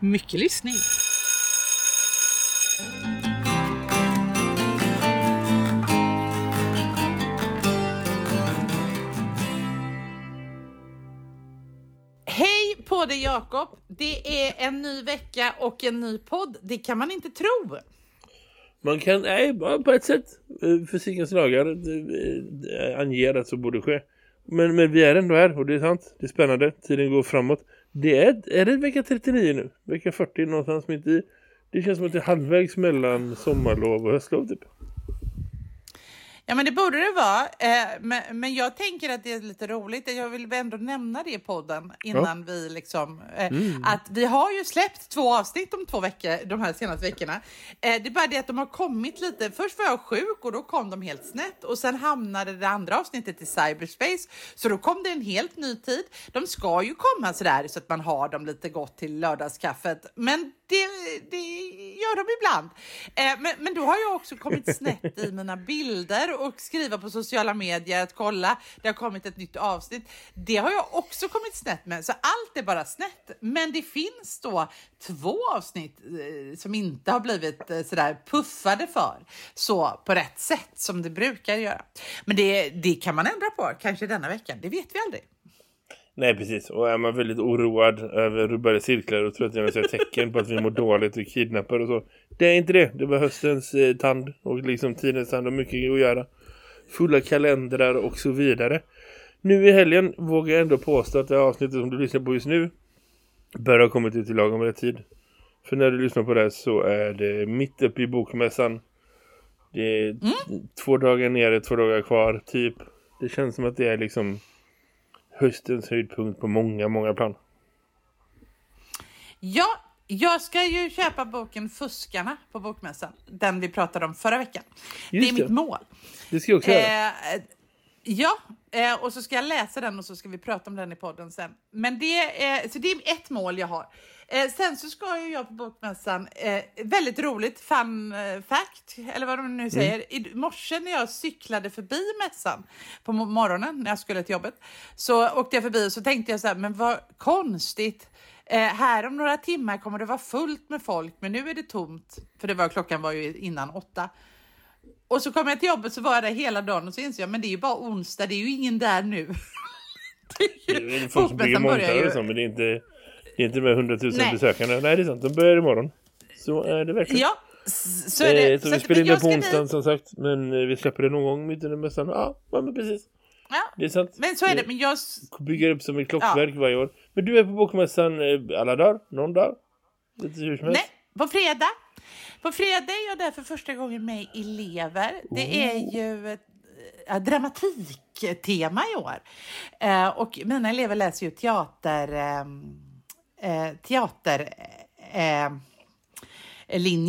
Mycket lyssning. Hej på dig Jakob! Det är en ny vecka och en ny podd. Det kan man inte tro. Man kan, nej, bara på ett sätt. Eh, Fysikens lagar eh, eh, anger att så borde ske. Men, men vi är ändå här och det är sant. Det är spännande. Tiden går framåt. Det är, är det vecka 39 nu? Vecka 40 någonstans mitt i. Det känns som att det är halvvägs mellan sommarlov och höstlov typ. Ja, men det borde det vara. Eh, men, jag tänker att det är lite roligt. Jag vill ändå nämna det i podden innan vi liksom... Eh, Att vi har ju släppt två avsnitt om två veckor de här senaste veckorna. Eh, det är bara det att de har kommit lite... Först var jag sjuk och då kom de helt snett och sen hamnade det andra avsnittet i cyberspace. Så då kom det en helt ny tid. De ska ju komma sådär så att man har dem lite gott till lördagskaffet. Men det, det gör de ibland. Eh, men, men då har jag också kommit snett i mina bilder och skriva på sociala medier att kolla, det har kommit ett nytt avsnitt. Det har jag också kommit snett med, så allt är bara snett. Men det finns då två avsnitt eh, som inte har blivit eh, sådär puffade för så på rätt sätt som det brukar göra. Men det, det kan man ändra på, kanske denna veckan. Det vet vi aldrig. Nej, precis. Och är man väldigt oroad över rubbade cirklar och tror att jag ser tecken på att vi mår dåligt och kidnappar och så. Det är inte det. Det var höstens eh, tand och liksom tidens tand och mycket att göra. Fulla kalendrar och så vidare. Nu i helgen vågar jag ändå påstå att det här avsnittet som du lyssnar på just nu bör ha kommit ut i lagom rätt tid. För när du lyssnar på det här så är det mitt uppe i bokmässan. Det är två dagar nere, två dagar kvar typ. Det känns som att det är liksom höstens höjdpunkt på många, många plan. Ja, jag ska ju köpa boken Fuskarna på Bokmässan. Den vi pratade om förra veckan. det är Just mitt det. mål. Det ska jag också göra. Eh, ja, eh, och så ska jag läsa den och så ska vi prata om den i podden sen. Men det är, så det är ett mål jag har. Eh, sen så ska ju jag på Bokmässan, eh, väldigt roligt, fun eh, fact, eller vad de nu säger. I morse när jag cyklade förbi mässan på mo- morgonen när jag skulle till jobbet så åkte jag förbi och så tänkte jag så här, men vad konstigt. Eh, här om några timmar kommer det vara fullt med folk, men nu är det tomt. För det var klockan var ju innan åtta. Och så kom jag till jobbet så var jag där hela dagen och så insåg jag men det är ju bara onsdag, det är ju ingen där nu. det är Det är folk som bygger montar och ju- så, men det är inte, inte med hundratusen Nej. besökare. Nej, det är sant. De börjar imorgon. Så är det verkligen. Ja, så är det. Eh, så vi att- spelar in det på onsdagen dit. som sagt. Men eh, vi släpper det någon gång mitt under mässan. Ja, ja, men precis. Ja, Det är sant. men så är det. Men jag... Bygger upp som ett klockverk varje år. Men du är på bokmässan eh, alla dagar? Någon dag? Lite hur som helst? Nej, på fredag. På fredag är jag där för första gången med elever. Det är ju ett äh, dramatiktema i år. Eh, och mina elever läser ju teater... Eh, eh, teaterlinjen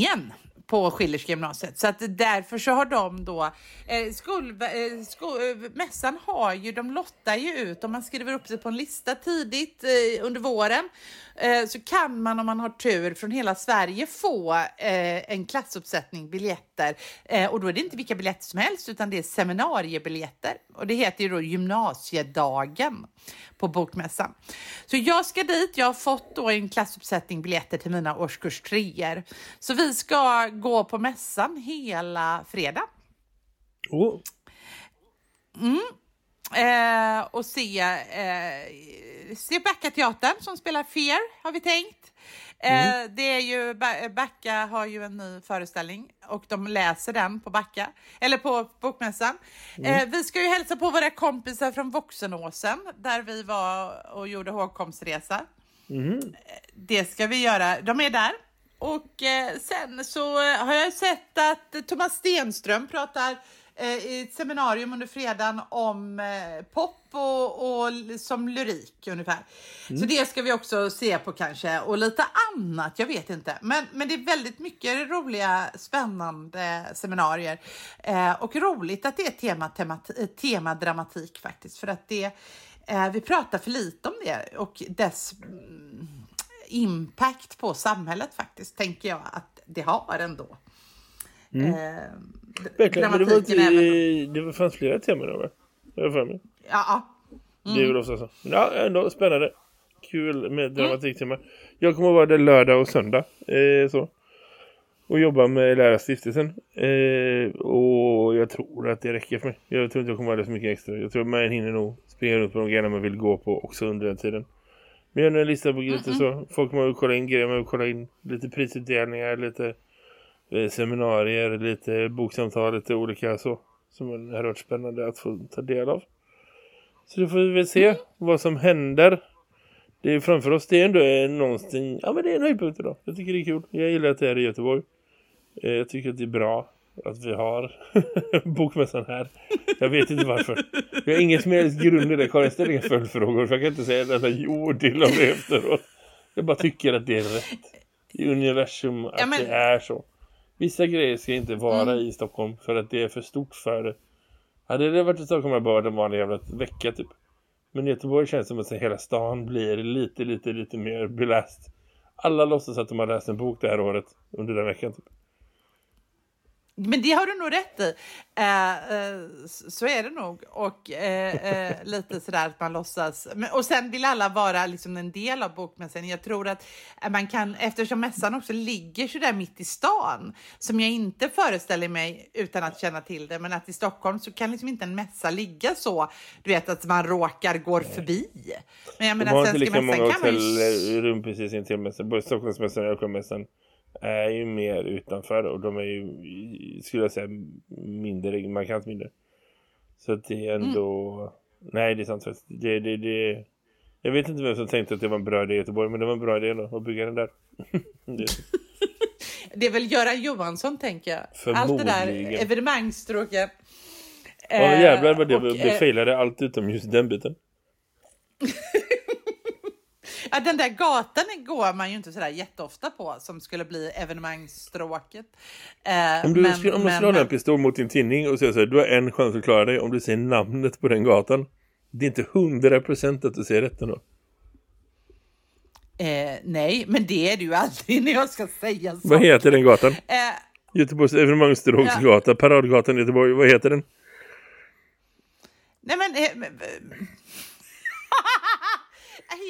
Eh, eh på Schillerska gymnasiet. Så att därför så har de då, eh, skol, eh, skol, eh, mässan har ju, de lottar ju ut, om man skriver upp sig på en lista tidigt eh, under våren eh, så kan man om man har tur från hela Sverige få eh, en klassuppsättning biljetter. Eh, och då är det inte vilka biljetter som helst utan det är seminariebiljetter. Och det heter ju då gymnasiedagen på Bokmässan. Så jag ska dit, jag har fått då en klassuppsättning biljetter till mina årskurs treor. Så vi ska gå på mässan hela fredag. Oh, Eh, och se, eh, se Backa-teatern som spelar Fear, har vi tänkt. Eh, Det är ju, Ba- Backa har ju en ny föreställning och de läser den på Backa, eller på Bokmässan. Eh, vi ska ju hälsa på våra kompisar från Voxenåsen där vi var och gjorde hågkomstresa. Det ska vi göra. De är där. Och eh, sen så eh, har jag sett att eh, Thomas Stenström pratar eh, ett seminarium under fredagen om eh, pop och, och som lyrik ungefär. Mm. Så det ska vi också se på kanske och lite annat, jag vet inte. Men, men det är väldigt mycket roliga, spännande seminarier eh, och roligt att det är tema, tema, tema dramatik faktiskt för att det eh, vi pratar för lite om det och dess mm, impact på samhället faktiskt, tänker jag att det har ändå. Mm. Eh, Verkligen, men det, var inte, även... det fanns flera teman va? Jag för mig. Ja. Mm. Det är väl ofta så. Ja, ändå spännande. Kul med dramatiktema. Mm. Jag kommer att vara där lördag och söndag. Eh, så. Och jobba med lärarstiftelsen. Eh, och jag tror att det räcker för mig. Jag tror inte jag kommer att vara så mycket extra. Jag tror att man hinner nog springa runt på de grejerna man vill gå på också under den tiden. Men jag har en lista på lite så. Folk må kolla in grejer, man vill kolla in lite prisutdelningar, lite seminarier, lite boksamtal, lite olika så. Som har varit spännande att få ta del av. Så då får vi väl se vad som händer. Det är framför oss, det är ändå någonting, ja men det är en höjdpunkt idag. Jag tycker det är kul. Jag gillar att det är i Göteborg. Eh, jag tycker att det är bra att vi har bokmässan här. Jag vet inte varför. Jag har ingen som helst grund i det. Karin ställer inga följdfrågor jag kan inte säga detta jo till om det efteråt. Jag bara tycker att det är rätt. I universum att ja, men... det är så. Vissa grejer ska inte vara mm. i Stockholm för att det är för stort för det. Hade det varit i Stockholm hade bara en vanlig jävla vecka typ. Men i Göteborg känns det som att hela stan blir lite, lite, lite mer beläst. Alla låtsas att de har läst en bok det här året under den veckan typ. Men det har du nog rätt i. Eh, eh, så är det nog. Och eh, eh, lite sådär att man låtsas. Men, och sen vill alla vara liksom en del av bokmässan. Jag tror att man kan, eftersom mässan också ligger sådär mitt i stan, som jag inte föreställer mig utan att känna till det, men att i Stockholm så kan liksom inte en mässa ligga så, du vet att man råkar går förbi. Men jag menar, De har inte lika många hotellrum ju... precis intill mässan, både Stockholmsmässan och Östgötamässan är ju mer utanför och de är ju, skulle jag säga, mindre, markant mindre. Så att det är ändå... Mm. Nej, det är sant. Det, det, det, jag vet inte vem som tänkte att det var en bra idé i Göteborg, men det var en bra idé då, att bygga den där. det. det är väl Göran Johansson, tänker jag. Allt det där evenemangsstråken. Ja, jävlar vad det och, blev failade allt utom just den biten. Ja, den där gatan går man ju inte sådär jätteofta på som skulle bli evenemangsstråket. Eh, om du, men, om du slår en pistol mot din tidning och säger så här, du har en chans att klara dig om du säger namnet på den gatan. Det är inte hundra procent att du säger rätt ändå. Eh, nej, men det är du aldrig när jag ska säga så. Vad heter den gatan? Eh, Göteborgs evenemangsstråksgata, ja. Paradgatan i Göteborg. Vad heter den? Nej men...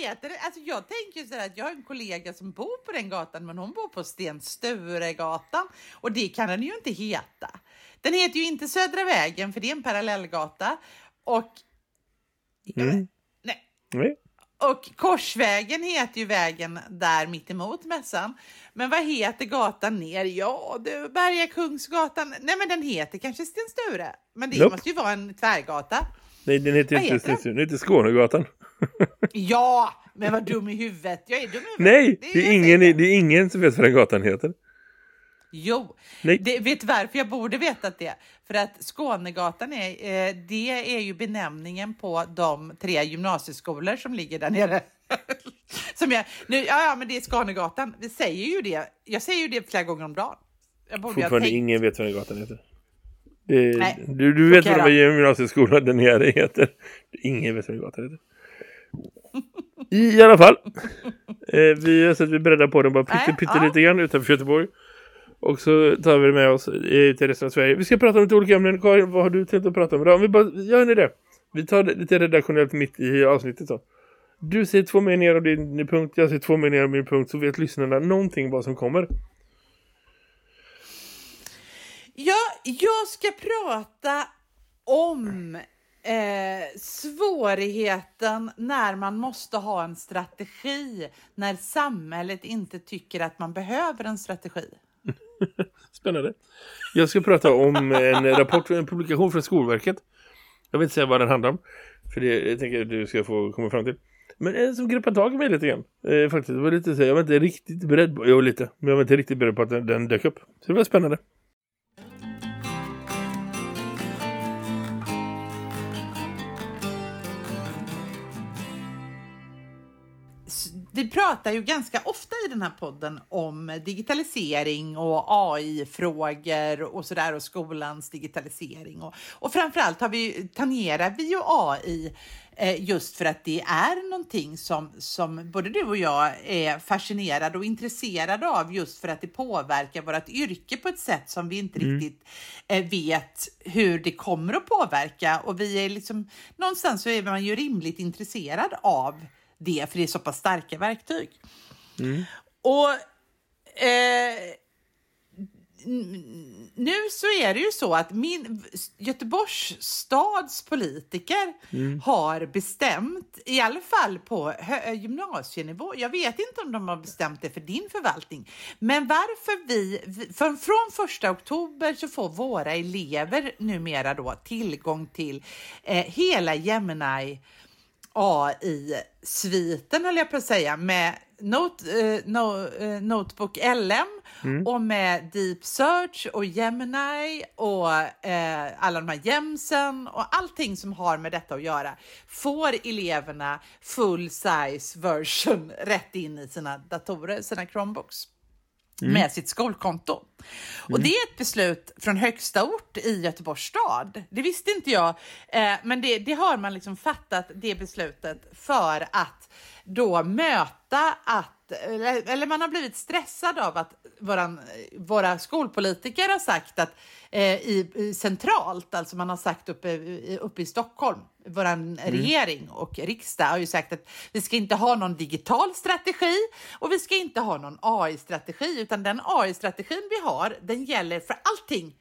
Heter det? Alltså jag tänker så här att jag har en kollega som bor på den gatan, men hon bor på Sten Sturegatan och det kan den ju inte heta. Den heter ju inte Södra vägen, för det är en parallellgata och. Mm. Nej. Nej. Och Korsvägen heter ju vägen där mitt emot mässan. Men vad heter gatan ner? Ja, du, Berga Kungsgatan. Nej, men den heter kanske Sten Sture. Men det nope. måste ju vara en tvärgata. Nej, den heter vad inte Sten Sture. Den heter Skånegatan ja, men vad dum i huvudet. Jag är dum i huvudet. Nej, det är, det är ingen, det är ingen som vet vad den gatan heter. Jo, Nej. Det, vet varför jag borde veta det? För att Skånegatan är, eh, det är ju benämningen på de tre gymnasieskolor som ligger där nere. som jag, nu, ja, ja, men det är Skånegatan. Vi säger ju det. Jag säger ju det flera gånger om dagen. Jag borde Fortfarande ingen vet vad den gatan heter. Det, Nej, du, du vet vad gymnasieskolan där nere heter. Ingen vet vad den gatan heter. I alla fall. Eh, vi har sett vi är beredda på den bara pytte, pytte lite grann utanför Göteborg. Och så tar vi det med oss till resten av Sverige. Vi ska prata om lite olika ämnen. Karin, vad har du tänkt att prata om idag? Om vi bara, gör ni det? Vi tar det lite redaktionellt mitt i avsnittet så. Du ser två meningar av din punkt, jag ser två meningar av min punkt så vet lyssnarna någonting vad som kommer. Ja, jag ska prata om Eh, svårigheten när man måste ha en strategi när samhället inte tycker att man behöver en strategi. Spännande. Jag ska prata om en rapport, en publikation från Skolverket. Jag vill inte säga vad den handlar om. För det jag tänker att du ska få komma fram till. Men en som greppar tag i mig lite grann. Eh, faktiskt, det var lite så, jag var inte riktigt beredd på, jo lite, men jag var inte riktigt beredd på att den, den dök upp. Så det var spännande. Vi pratar ju ganska ofta i den här podden om digitalisering och AI-frågor och sådär och skolans digitalisering. Och, och framförallt har vi, tangerar vi ju AI eh, just för att det är någonting som, som både du och jag är fascinerade och intresserade av just för att det påverkar vårt yrke på ett sätt som vi inte mm. riktigt eh, vet hur det kommer att påverka och vi är liksom någonstans så är man ju rimligt intresserad av det, för det är så pass starka verktyg. Mm. Och eh, nu så är det ju så att min, Göteborgs stads politiker mm. har bestämt, i alla fall på gymnasienivå, jag vet inte om de har bestämt det för din förvaltning, men varför vi, för, från första oktober så får våra elever numera då tillgång till eh, hela Gemini AI-sviten höll jag på att säga med Note, eh, no, eh, Notebook LM mm. och med Deep Search och Gemini och eh, alla de här gemsen och allting som har med detta att göra får eleverna full size version rätt in i sina datorer, sina Chromebooks mm. med sitt skolkonto. Mm. Och det är ett beslut från högsta ort i Göteborgs stad. Det visste inte jag, eh, men det, det, har man liksom fattat det beslutet för att då möta att eller man har blivit stressad av att våran, våra skolpolitiker har sagt att eh, i, i, centralt, alltså man har sagt uppe, uppe i Stockholm, vår mm. regering och riksdag har ju sagt att vi ska inte ha någon digital strategi och vi ska inte ha någon AI-strategi, utan den AI-strategin vi har, den gäller för allting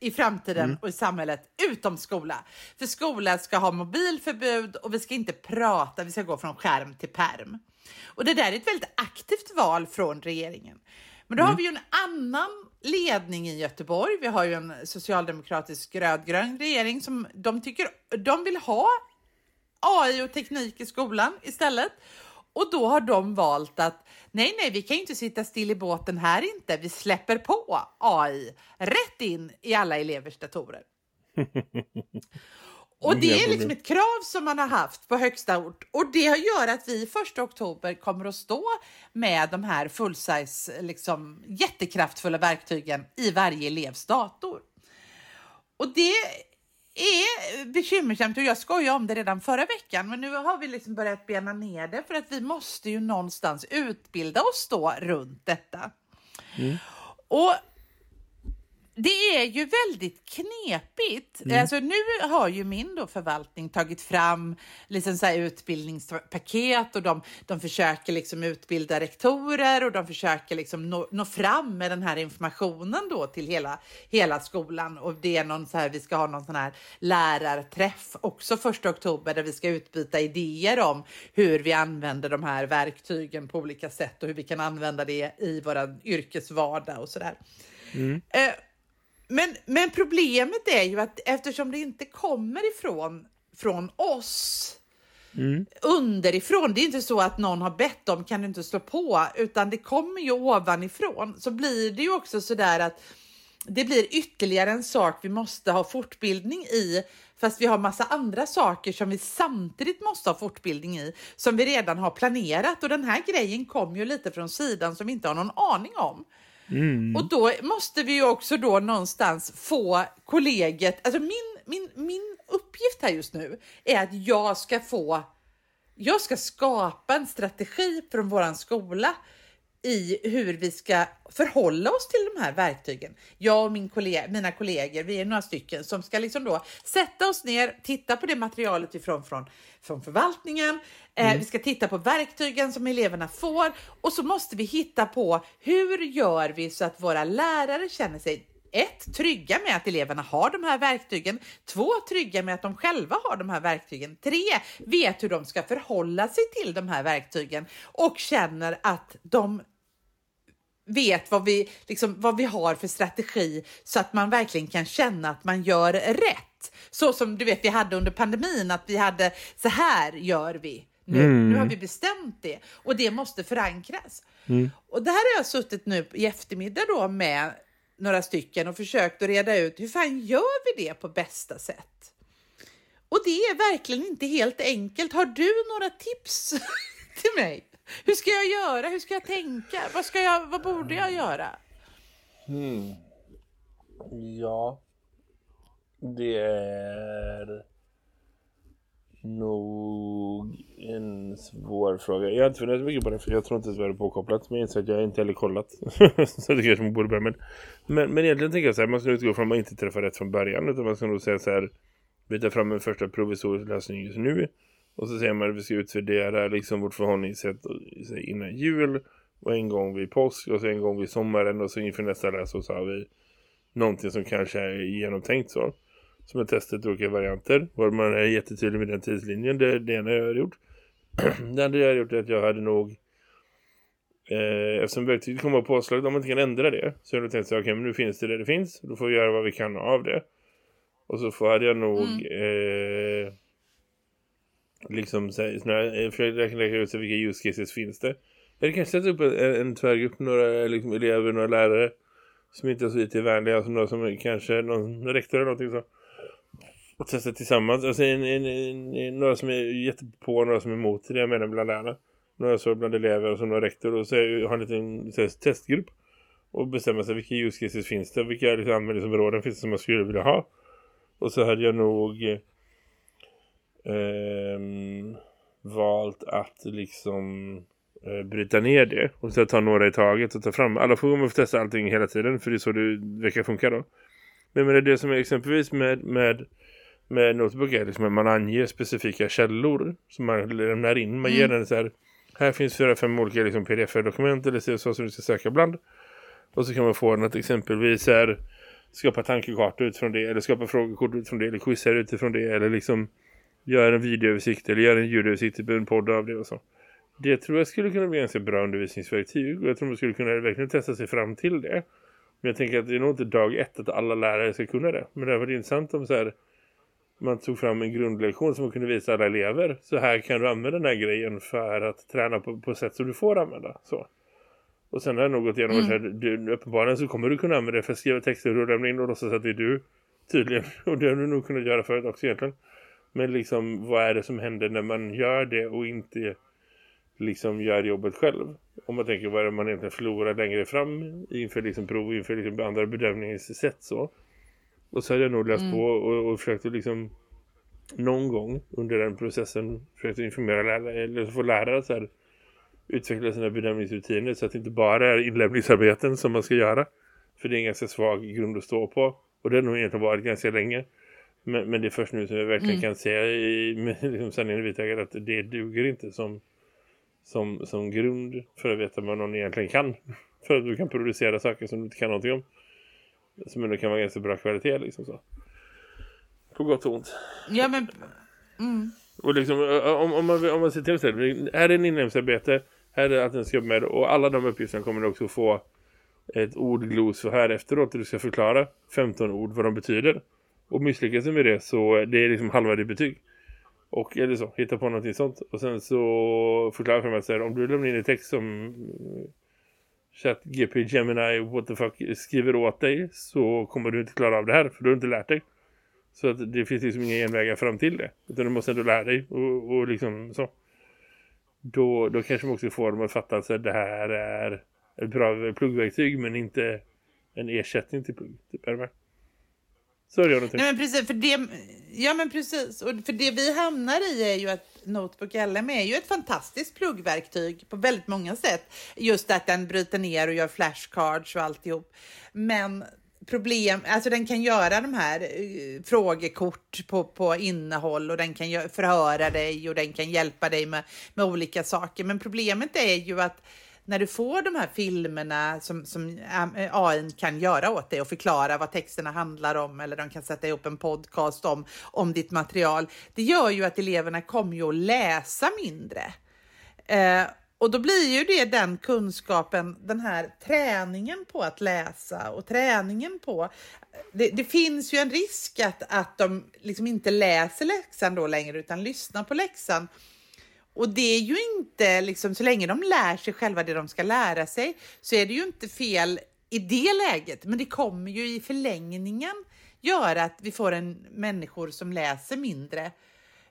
i framtiden mm. och i samhället utom skola. För skola ska ha mobilförbud och vi ska inte prata, vi ska gå från skärm till perm. Och det där är ett väldigt aktivt val från regeringen. Men då mm. har vi ju en annan ledning i Göteborg. Vi har ju en socialdemokratisk rödgrön regering som de tycker de vill ha AI och teknik i skolan istället. Och då har de valt att nej, nej, vi kan inte sitta still i båten här inte. Vi släpper på AI rätt in i alla elevers datorer. Och det är liksom ett krav som man har haft på högsta ort och det gör att vi första oktober kommer att stå med de här full-size, liksom jättekraftfulla verktygen i varje elevs dator. Och det är bekymmersamt och jag skojade om det redan förra veckan men nu har vi liksom börjat bena ner det för att vi måste ju någonstans utbilda oss då runt detta. Mm. Och det är ju väldigt knepigt. Mm. Alltså, nu har ju min då förvaltning tagit fram liksom så utbildningspaket och de, de försöker liksom utbilda rektorer och de försöker liksom nå, nå, fram med den här informationen då till hela, hela skolan. Och det är någon så här, vi ska ha någon sån här lärarträff också första oktober där vi ska utbyta idéer om hur vi använder de här verktygen på olika sätt och hur vi kan använda det i vår yrkesvardag och sådär. Mm. Eh, men, men problemet är ju att eftersom det inte kommer ifrån från oss mm. underifrån, det är inte så att någon har bett om kan du inte slå på, utan det kommer ju ovanifrån, så blir det ju också så där att det blir ytterligare en sak vi måste ha fortbildning i, fast vi har massa andra saker som vi samtidigt måste ha fortbildning i, som vi redan har planerat. Och den här grejen kom ju lite från sidan som vi inte har någon aning om. Mm. Och då måste vi ju också då någonstans få kollegiet, alltså min, min, min uppgift här just nu är att jag ska få, jag ska skapa en strategi från våran skola i hur vi ska förhålla oss till de här verktygen. Jag och min kollega, mina kollegor, vi är några stycken som ska liksom då sätta oss ner, titta på det materialet ifrån från, från förvaltningen. Eh, mm. vi ska titta på verktygen som eleverna får och så måste vi hitta på hur gör vi så att våra lärare känner sig ett, trygga med att eleverna har de här verktygen. Två, trygga med att de själva har de här verktygen. Tre, vet hur de ska förhålla sig till de här verktygen och känner att de vet vad vi, liksom, vad vi har för strategi så att man verkligen kan känna att man gör rätt. Så som du vet vi hade under pandemin, att vi hade så här gör vi nu. Mm. Nu har vi bestämt det och det måste förankras. Mm. Och det här har jag suttit nu i eftermiddag då med några stycken och försökt att reda ut hur fan gör vi det på bästa sätt? Och det är verkligen inte helt enkelt. Har du några tips till mig? Hur ska jag göra? Hur ska jag tänka? Vad, ska jag, vad borde jag göra? Hmm. Ja. Det är nog en svår fråga. Jag har inte funderat mycket på det för jag tror inte att det är påkopplat. Men jag inser att jag inte heller kollat. så det kanske man borde börja med. Men, men egentligen tänker jag så här, man ska utgå från att man inte träffar rätt från början. Utan man ska nog säga så här, vi tar fram en första provisorisk lösning just nu. Och så säger man att vi ska utvärdera liksom vårt förhållningssätt innan jul. Och en gång vid påsk och så en gång vid sommaren. Och så inför nästa läsår så har vi någonting som kanske är genomtänkt så som har testat olika varianter. Var man är jättetydlig med den tidslinjen. Det är det ena jag har gjort. det andra jag har gjort är att jag hade nog eh, eftersom verktyget kommer på påslaget om man inte kan ändra det så har jag tänkt att okay, nu finns det där det finns. Då får vi göra vad vi kan av det. Och så får jag nog mm. eh, liksom eh, försöka räkna ut vilka use cases finns det. Eller kanske sätta upp en, en tvärgrupp, några liksom, elever, några lärare som inte är så IT-vänliga, alltså några som kanske någon rektor eller någonting så och testa tillsammans. Alltså en, en, en, några som är jättepå några som är emot det jag menar bland lärarna. Några så bland elever och så några rektor och så har en liten så här, testgrupp. Och bestämma sig vilka use cases finns det. Vilka liksom, användningsområden finns det som man skulle vilja ha. Och så hade jag nog eh, eh, valt att liksom eh, bryta ner det. Och så ta några i taget och ta fram. Alla får man får testa allting hela tiden. För det är så det verkar funka då. Men, men det som är exempelvis med, med med notebook är liksom att man anger specifika källor som man lämnar in. Man mm. ger den så här, här finns fyra, fem olika liksom pdf-dokument eller så som du ska söka bland. Och så kan man få den att exempelvis här, skapa tankekartor utifrån det eller skapa frågekort utifrån det eller quizar utifrån det eller liksom göra en videoöversikt eller göra en ljudöversikt typ en podd av det och så. Det tror jag skulle kunna bli ganska bra undervisningsverktyg och jag tror man skulle kunna verkligen testa sig fram till det. Men jag tänker att det är nog inte dag ett att alla lärare ska kunna det. Men det varit intressant om så här man tog fram en grundlektion som man kunde visa alla elever. Så här kan du använda den här grejen för att träna på, på sätt som du får använda. Så. Och sen har jag nog gått igenom mm. att du, uppenbarligen så kommer du kunna använda det för att skriva texter och lämna in och låtsas att det är du. Tydligen. Och det har du nog kunnat göra förut också egentligen. Men liksom, vad är det som händer när man gör det och inte liksom gör jobbet själv? Om man tänker vad är det man egentligen förlorar längre fram inför liksom prov, inför liksom andra bedömningssätt så. Och så hade jag nog läst mm. på och, och försökt liksom någon gång under den processen försökt informera lärare eller få lärare att så här, utveckla sina bedömningsrutiner så att det inte bara är inlämningsarbeten som man ska göra. För det är en ganska svag grund att stå på. Och det har nog egentligen varit ganska länge. Men, men det är först nu som jag verkligen mm. kan säga i, liksom sanningen vitägare att det duger inte som, som, som grund för att veta vad någon egentligen kan. För att du kan producera saker som du inte kan någonting om. Som ändå kan vara ganska bra kvalitet liksom så. På gott och ont. Ja men... Mm. Och liksom, om, om, man, om man ser till så här, är en inlämningsarbete, här är att den ska med och alla de uppgifterna kommer du också få ett ordglos för här efteråt där du ska förklara 15 ord vad de betyder. Och misslyckas du med det så det är liksom halva ditt betyg. Och eller så, hitta på någonting sånt. Och sen så förklara för mig att om du lämnar in en text som eh, ChatGP Gemini what the fuck skriver åt dig så kommer du inte klara av det här för du har inte lärt dig. Så att det finns liksom inga genvägar fram till det. Utan du måste ändå lära dig och, och liksom så. Då, då kanske man också får dem att fatta att det här är ett bra pluggverktyg men inte en ersättning till plugg. Typ, är det är det typ. Nej, men precis, för det, ja men precis. Och för det vi hamnar i är ju att Notebook LM är ju ett fantastiskt pluggverktyg på väldigt många sätt. Just att den bryter ner och gör flashcards och alltihop. Men problem, alltså den kan göra de här uh, frågekort på, på innehåll och den kan förhöra dig och den kan hjälpa dig med, med olika saker. Men problemet är ju att när du får de här filmerna som, som eh, AI kan göra åt dig och förklara vad texterna handlar om eller de kan sätta ihop en podcast om, om ditt material. Det gör ju att eleverna kommer ju att läsa mindre. Eh, och då blir ju det den kunskapen, den här träningen på att läsa och träningen på... Det, det finns ju en risk att, att de liksom inte läser läxan då längre utan lyssnar på läxan och det är ju inte, liksom, så länge de lär sig själva det de ska lära sig, så är det ju inte fel i det läget. Men det kommer ju i förlängningen göra att vi får en människor som läser mindre.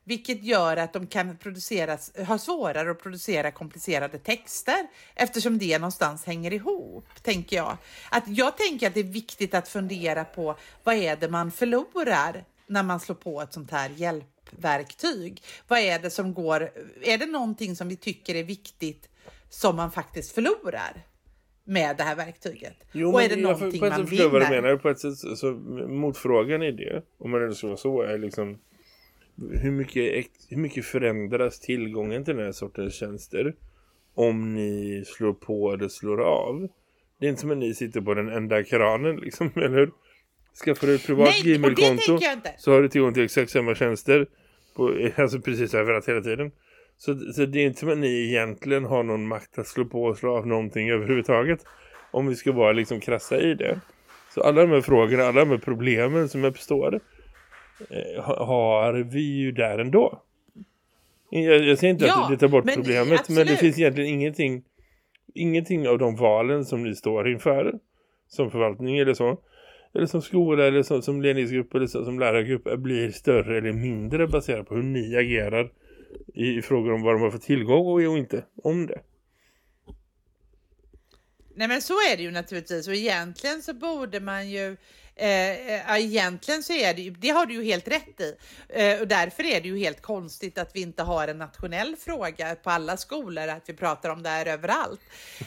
vilket gör att de kan ha svårare att producera komplicerade texter eftersom det någonstans hänger ihop, tänker jag. Att jag tänker att det är viktigt att fundera på vad är det man förlorar när man slår på ett sånt här hjälpverktyg? Vad är det som går? Är det någonting som vi tycker är viktigt som man faktiskt förlorar? med det här verktyget? Jo, och är det jag, någonting på ett man sätt vinner? vad du menar. På ett sätt, så, så, motfrågan i det, om man ändå ska vara så, är liksom hur mycket, hur mycket förändras tillgången till den här sortens tjänster om ni slår på eller slår av? Det är inte som att ni sitter på den enda kranen, liksom, eller hur? Skaffar du ett privat Gmail-konto så har du tillgång till exakt samma tjänster på, alltså precis överallt hela tiden. Så, så det är inte som att ni egentligen har någon makt att slå på och slå av någonting överhuvudtaget. Om vi ska vara liksom krassa i det. Så alla de här frågorna, alla de här problemen som uppstår eh, ha- har vi ju där ändå. Jag, jag säger inte Ja, att det tar bort men problemet, men absolut. det finns egentligen ingenting ingenting av de valen som ni står inför som förvaltning eller så eller som skola eller som, som ledningsgrupp eller som, som lärargrupp blir större eller mindre baserat på hur ni agerar i, i frågor om vad de har för tillgång och inte om det. Nej men så är det ju naturligtvis och egentligen så borde man ju eh, eh, ja, egentligen så är det ju, det har du ju helt rätt i. Eh, och därför är det ju helt konstigt att vi inte har en nationell fråga på alla skolor, att vi pratar om det här överallt.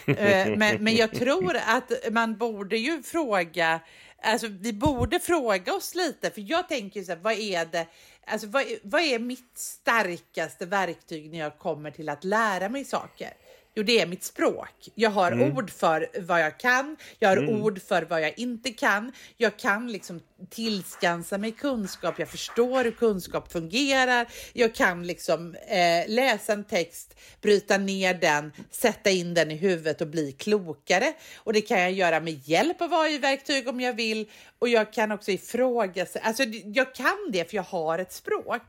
Eh, men, men jag tror att man borde ju fråga, alltså vi borde fråga oss lite, för jag tänker så här, vad är det, alltså vad, vad är mitt starkaste verktyg när jag kommer till att lära mig saker? Jo, det är mitt språk. Jag har Mm. ord för vad jag kan. Jag har ord för vad jag inte kan. Jag kan liksom tillskansa mig kunskap. Jag förstår hur kunskap fungerar. Jag kan liksom eh, läsa en text, bryta ner den, sätta in den i huvudet och bli klokare. Och det kan jag göra med hjälp av AI-verktyg om jag vill. Och jag kan också ifrågasätta. Alltså, jag kan det för jag har ett språk.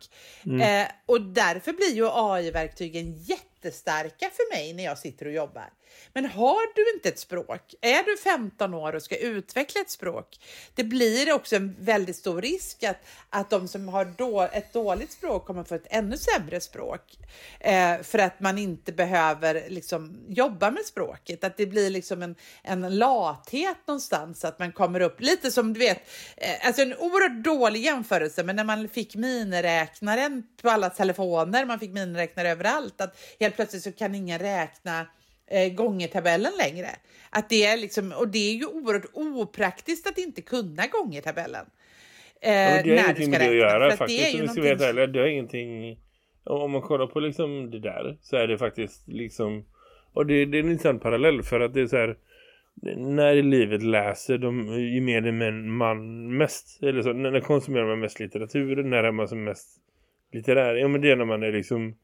Eh, och därför blir ju AI-verktygen jätte jättestarka för mig när jag sitter och jobbar. Men har du inte ett språk, är du 15 år och ska utveckla ett språk, det blir också en väldigt stor risk att, att de som har då, ett dåligt språk kommer få ett ännu sämre språk. Eh, för att man inte behöver liksom, jobba med språket. Att det blir liksom en, en lathet någonstans, att man kommer upp lite som du vet, eh, alltså en oerhört dålig jämförelse, men när man fick miniräknaren på alla telefoner, man fick miniräknare överallt, att helt plötsligt så kan ingen räkna eh, gångertabellen längre. Att det är liksom, och det är ju oerhört opraktiskt att inte kunna gångertabellen. Eh, Ja, det har ingenting med det att göra att det är faktiskt. ju någonting- ärliga, det har ingenting... Om man kollar på liksom det där så är det faktiskt liksom... Och det, det är en intressant parallell för att det är så här... När i livet läser de gemene män man mest? Eller så, när konsumerar man mest litteratur? När är man som mest litterär? Ja men det är när man är liksom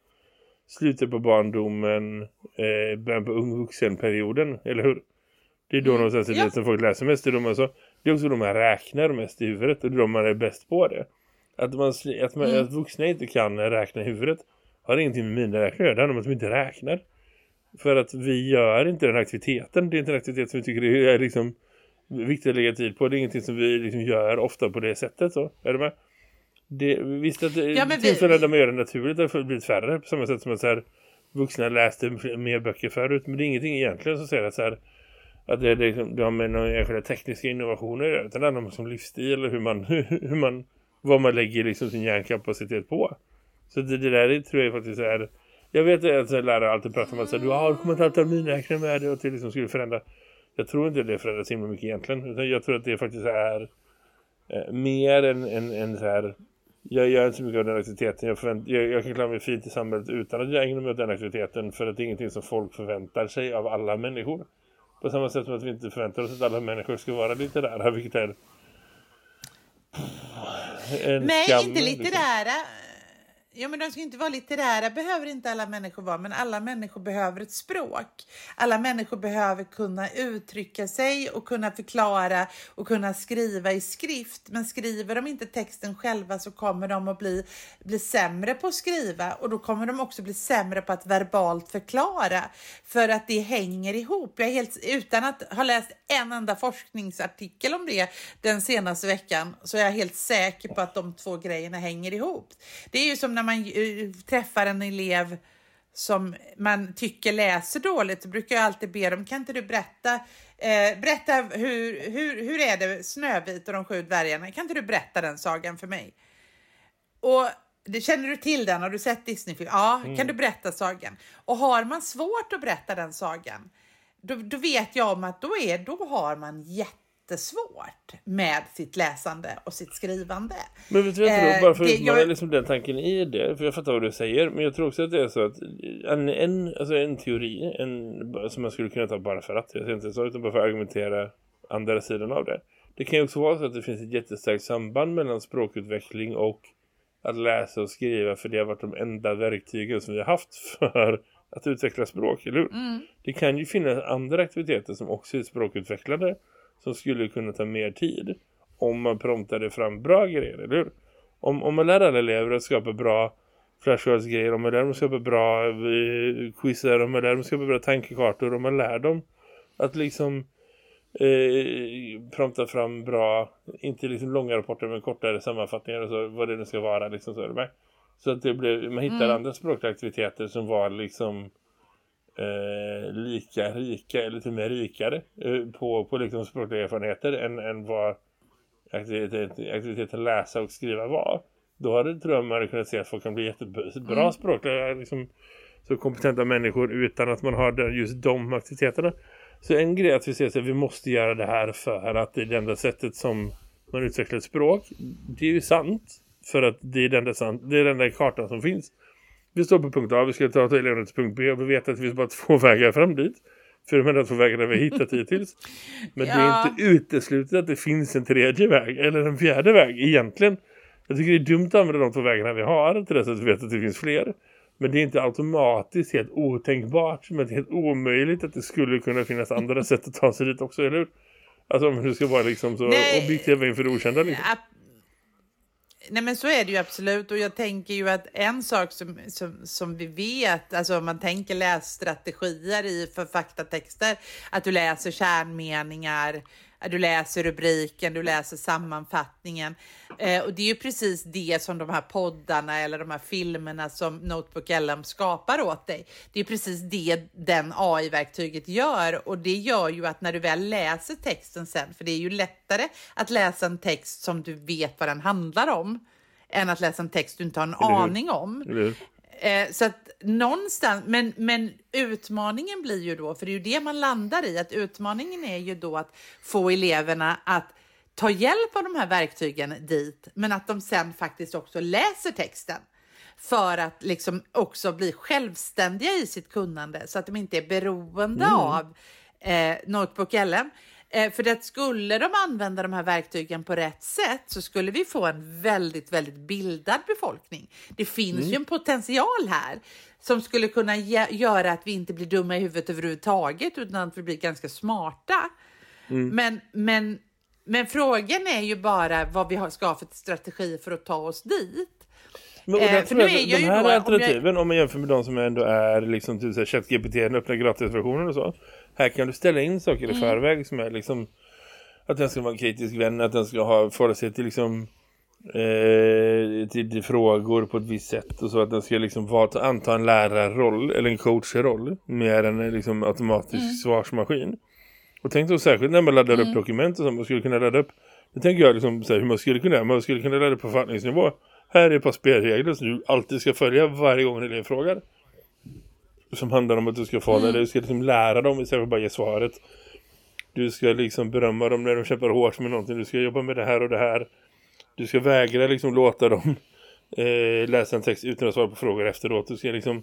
slutet på barndomen, eh, början på ung vuxenperioden, eller hur? Det är då Mm, någonstans i ja. som folk läser mest. Det är, då man så, det är också då man räknar mest i huvudet och det är då man är bäst på det. Att, man, att, man, Mm. att vuxna inte kan räkna i huvudet har ingenting med mina räkningar. Det handlar om att de inte räknar. För att vi gör inte den aktiviteten. Det är inte en aktivitet som vi tycker är liksom viktigt att lägga tid på. Det är ingenting som vi liksom gör ofta på det sättet. Så. Är du med? Det, visst att det, Ja, vi- tillfällen där man gör det naturligt har blivit färre. På samma sätt som att så här, vuxna läste mer böcker förut. Men det är ingenting egentligen som säger att så här, att det, det, det har med några enskilda tekniska innovationer att göra, utan det handlar om som livsstil och hur man, hur man, vad man lägger liksom sin hjärnkapacitet på. Så det, det där tror jag faktiskt är jag vet att så här lärare alltid pratar om att så här, du har alltid ha miniräknare med det och det liksom skulle förändra. Jag tror inte det förändras himla mycket egentligen. Utan jag tror att det faktiskt är eh, mer än, än, än så här jag gör inte så mycket av den aktiviteten. Jag, förvänt, jag, jag kan klara mig fint i samhället utan att jag ägnar mig åt den aktiviteten. För att det är ingenting som folk förväntar sig av alla människor. På samma sätt som att vi inte förväntar oss att alla människor ska vara litterära. Vilket är en Nej, skam, inte liksom. Ja, men de ska inte vara litterära, behöver inte alla människor vara, men alla människor behöver ett språk. Alla människor behöver kunna uttrycka sig och kunna förklara och kunna skriva i skrift. Men skriver de inte texten själva så kommer de att bli, bli sämre på att skriva och då kommer de också bli sämre på att verbalt förklara för att det hänger ihop. Jag helt, utan att ha läst en enda forskningsartikel om det den senaste veckan så är jag helt säker på att de två grejerna hänger ihop. Det är ju som när man uh, träffar en elev som man tycker läser dåligt så brukar jag alltid be dem, kan inte du berätta, eh, berätta hur, hur, hur är det Snövit och de sju dvärgarna, kan inte du berätta den sagan för mig? Och det, känner du till den? Har du sett Disneyfilm? Ja, mm. kan du berätta sagan? Och har man svårt att berätta den sagan, då, då vet jag om att då, är, då har man jättesvårt med sitt läsande och sitt skrivande. Men vet du vad jag tror? Bara för att utmana jag... liksom den tanken i det, för jag fattar vad du säger, men jag tror också att det är så att en, en, alltså en teori en, som man skulle kunna ta bara för att, jag säger inte så, utan bara för att argumentera andra sidan av det. Det kan ju också vara så att det finns ett jättestarkt samband mellan språkutveckling och att läsa och skriva för det har varit de enda verktygen som vi har haft för att utveckla språk, eller hur? Mm. Det kan ju finnas andra aktiviteter som också är språkutvecklade som skulle kunna ta mer tid om man promptade fram bra grejer, eller hur? Om, om man lär alla elever att skapa bra flashcards-grejer, om man lär dem att skapa bra eh, quizzer, om man lär dem att skapa bra tankekartor, om man lär dem att liksom eh, prompta fram bra, inte liksom långa rapporter men kortare sammanfattningar och så, vad det nu ska vara liksom så är det med. Så att det blev, man hittar mm. andra språkliga aktiviteter som var liksom eh, lika rika eller till och med rikare eh, på, på liksom språkliga erfarenheter än, än vad aktivitet, aktiviteten läsa och skriva var. Då hade tror jag man kunnat se att folk kan bli jättebra mm. språkliga liksom, så kompetenta människor utan att man har just de aktiviteterna. Så en grej att vi ser att vi måste göra det här för att det är det enda sättet som man utvecklar ett språk. Det är ju sant. För att det är den där, det är den där kartan som finns. Vi står på punkt A, vi ska ta till till punkt B och vi vet att det finns bara två vägar fram dit. För de enda två vägarna vi har hittat hittills. Men ja. det är inte uteslutet att det finns en tredje väg eller en fjärde väg egentligen. Jag tycker det är dumt att använda de två vägarna vi har till dess att vi vet att det finns fler. Men det är inte automatiskt helt otänkbart. Men det är helt omöjligt att det skulle kunna finnas andra sätt att ta sig dit också, eller hur? Alltså om du ska vara liksom så Nej, objektiva inför det okända. Liksom. Nej men så är det ju absolut. Och jag tänker ju att en sak som, som, som vi vet, alltså om man tänker lässtrategier i för faktatexter, att du läser kärnmeningar, du läser rubriken, du läser sammanfattningen. Eh, och det är ju precis det som de här poddarna eller de här filmerna som Notebook LM skapar åt dig. Det är precis det den AI-verktyget gör och det gör ju att när du väl läser texten sen, för det är ju lättare att läsa en text som du vet vad den handlar om än att läsa en text du inte har en aning om. Eh, så att någonstans, men, men utmaningen blir ju då, för det är ju det man landar i, att utmaningen är ju då att få eleverna att ta hjälp av de här verktygen dit, men att de sen faktiskt också läser texten för att liksom också bli självständiga i sitt kunnande så att de inte är beroende mm. av eh, Notebook LM. Eh, för att skulle de använda de här verktygen på rätt sätt så skulle vi få en väldigt, väldigt bildad befolkning. Det finns mm. ju en potential här som skulle kunna göra att vi inte blir dumma i huvudet överhuvudtaget utan att vi blir ganska smarta. Mm. Men, men, men frågan är ju bara vad vi ska ha för strategi för att ta oss dit. Men, eh, för nu är jag de här då, alternativen, om, jag... om man jämför med de som ändå är liksom typ ChatGPT, den öppna gratisversionen och så. Här kan du ställa in saker i mm. förväg som är liksom att den ska vara en kritisk vän, att den ska ha förhålla sig till liksom eh, till frågor på ett visst sätt och så att den ska liksom vara, anta en lärarroll eller en coachroll mer än en liksom automatisk mm. svarsmaskin. Och tänk då särskilt när man laddar mm. upp dokument och så man skulle kunna ladda upp det tänker jag liksom så här, hur man skulle kunna man skulle kunna ladda upp på författningsnivå. Här är ett par spelregler som du alltid ska följa varje gång en elev frågar som handlar om att du ska få mm. det. Du ska liksom lära dem istället för att bara ge svaret. Du ska liksom berömma dem när de kämpar hårt med någonting. Du ska jobba med det här och det här. Du ska vägra liksom låta dem eh, läsa en text utan att svara på frågor efteråt. Du ska liksom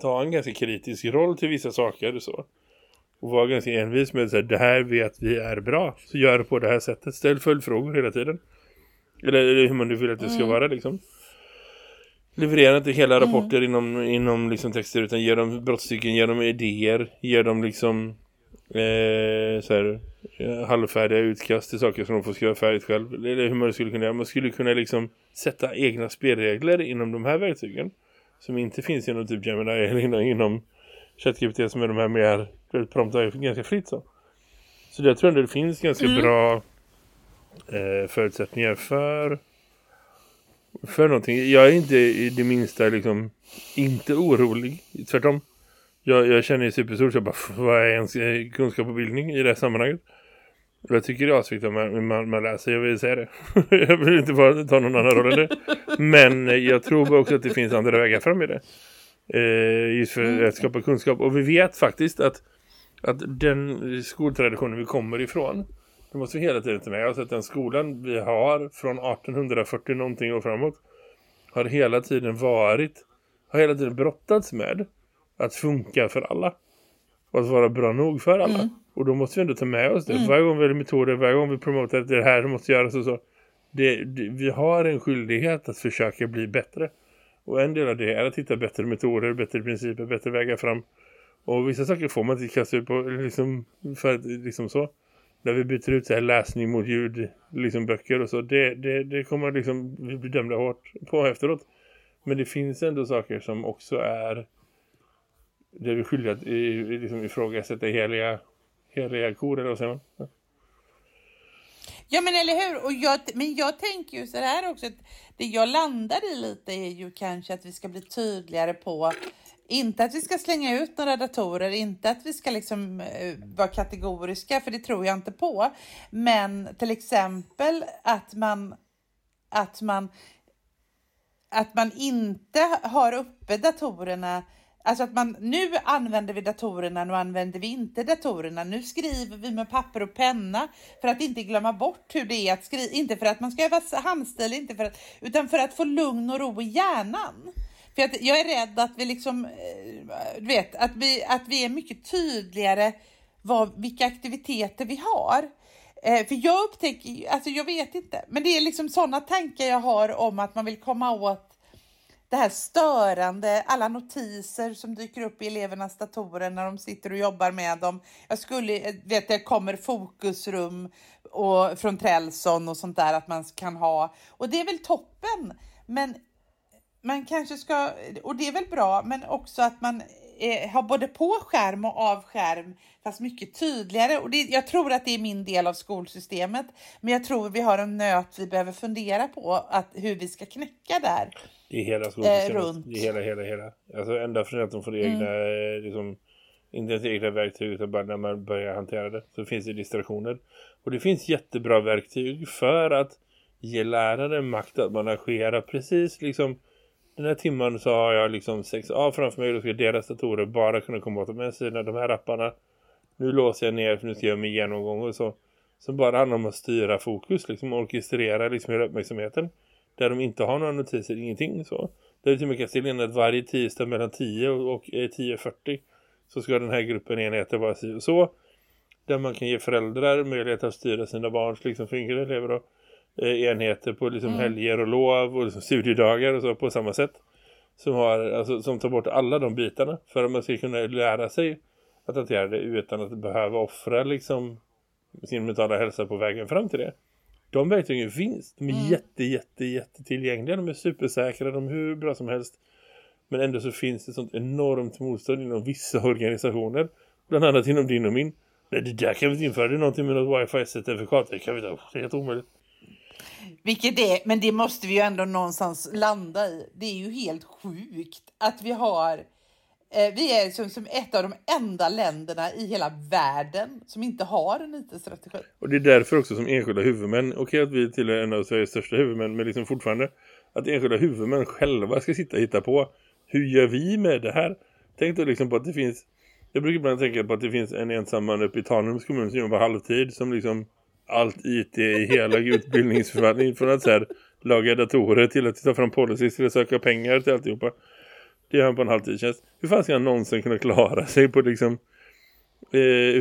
ta en ganska kritisk roll till vissa saker och så. Och vara ganska envis med att det här vet vi är bra. Så gör det på det här sättet. Ställ följdfrågor hela tiden. Eller, eller hur man nu vill att det ska mm. vara liksom levererar inte hela mm. rapporter mm. inom, inom liksom texter utan ger dem brottstycken, ger dem idéer, ger dem liksom eh, så här, eh, halvfärdiga utkast till saker som de får skriva färdigt själv. Eller hur man skulle kunna göra. Man skulle kunna liksom sätta egna spelregler inom de här verktygen som inte finns inom typ Gemini eller inom, inom ChatGPT som är de här mer prompta ganska fritt så. Så jag tror ändå det finns ganska mm. bra eh, förutsättningar för för någonting. Jag är inte i det minsta liksom inte orolig. Tvärtom. Jag, jag känner ju superstort. Jag bara, vad är ens kunskap och bildning i det här sammanhanget? Jag tycker det är asviktigt man, man, man läser, jag vill säga det. jag vill inte bara ta någon annan roll än det. Men jag tror också att det finns andra vägar fram i det. Eh, just för mm. att skapa kunskap. Och vi vet faktiskt att, att den skoltraditionen vi kommer ifrån, det måste vi hela tiden ta med oss att den skolan vi har från 1840 någonting och framåt har hela tiden varit, har hela tiden brottats med att funka för alla. Och att vara bra nog för alla. Mm. Och då måste vi ändå ta med oss det. Mm. Varje gång vi har metoder, varje gång vi promotar att det här måste göras och så. Det, det, vi har en skyldighet att försöka bli bättre. Och en del av det är att hitta bättre metoder, bättre principer, bättre vägar fram. Och vissa saker får man inte kasta ut på liksom, för liksom så. När vi byter ut så här läsning mot ljud, liksom böcker och så. Det, det, det kommer liksom vi bli dömda hårt på efteråt. Men det finns ändå saker som också är det är vi skyldiga att liksom, ifrågasätta heliga, heliga kor eller vad säger man? Ja. Ja men eller hur, och jag, men jag tänker ju så här också att det jag landar i lite är ju kanske att vi ska bli tydligare på inte att vi ska slänga ut några datorer, inte att vi ska liksom eh, vara kategoriska, för det tror jag inte på. Men till exempel att man, att man, att man inte har uppe datorerna Alltså att man, nu använder vi datorerna, nu använder vi inte datorerna. Nu skriver vi med papper och penna för att inte glömma bort hur det är att skriva. Inte för att man ska öva handstil, inte för att, utan för att få lugn och ro i hjärnan. För att jag är rädd att vi liksom, eh, du vet, att vi, att vi är mycket tydligare vad, vilka aktiviteter vi har. Eh, för jag upptäcker, alltså jag vet inte, men det är liksom sådana tankar jag har om att man vill komma åt det här störande, alla notiser som dyker upp i elevernas datorer när de sitter och jobbar med dem. Jag skulle, eh, vet det kommer fokusrum och, från Trellson och sånt där att man kan ha. Och det är väl toppen, men man kanske ska, och det är väl bra, men också att man eh, har både på skärm och av skärm fast mycket tydligare. Och det, jag tror att det är min del av skolsystemet, men jag tror vi har en nöt vi behöver fundera på att, hur vi ska knäcka där. I hela skolsystemet. Eh, I hela, hela, hela. Alltså ända från att de får egna, mm. liksom, inte ens egna verktyg utan bara när man börjar hantera det så finns det distraktioner. Och det finns jättebra verktyg för att ge lärare makt att managera precis liksom den här timmen så har jag liksom 6A framför mig och då ska deras datorer bara kunna komma åt de här sidorna, de här apparna. Nu låser jag ner för nu ska jag göra min genomgång och så. Som bara handlar om att styra fokus, liksom orkestrera liksom hela uppmärksamheten där de inte har några notiser, ingenting så. Där det till och med kan ställa in att varje tisdag mellan 10 och 10.40 eh, så ska den här gruppen enheter vara så. Där man kan ge föräldrar möjlighet att styra sina barns liksom för och enheter på liksom mm. helger och lov och liksom studiedagar och så på samma sätt. Som, har, alltså, som tar bort alla de bitarna för att man ska kunna lära sig att hantera det utan att behöva offra liksom sin mentala hälsa på vägen fram till det. De verktygen finns. De är mm. jätte, jätte, jätte tillgängliga. De är supersäkra. De är hur bra som helst. Men ändå så finns det sånt enormt motstånd inom vissa organisationer. Bland annat inom din och min. Nej, det där kan vi inte införa. Det är någonting med något wifi-certifikat. Det kan vi inte. Det är helt omöjligt. Vilket det men det måste vi ju ändå någonstans landa i. Det är ju helt sjukt att vi har Eh, vi är som, som, ett av de enda länderna i hela världen som inte har en IT-strategi. Och det är därför också som enskilda huvudmän, okej okay, att vi tillhör en av Sveriges största huvudmän, men liksom fortfarande att enskilda huvudmän själva ska sitta och hitta på hur gör vi med det här? Tänk då liksom på att det finns, jag brukar ibland tänka på att det finns en ensam man uppe i Tanums kommun som jobbar halvtid som liksom allt IT i hela utbildningsförvaltningen från att så här, laga datorer till att ta fram policies till att söka pengar till alltihopa. Det gör han på en halvtidstjänst. Hur fan ska han någonsin kunna klara sig på liksom... Eh,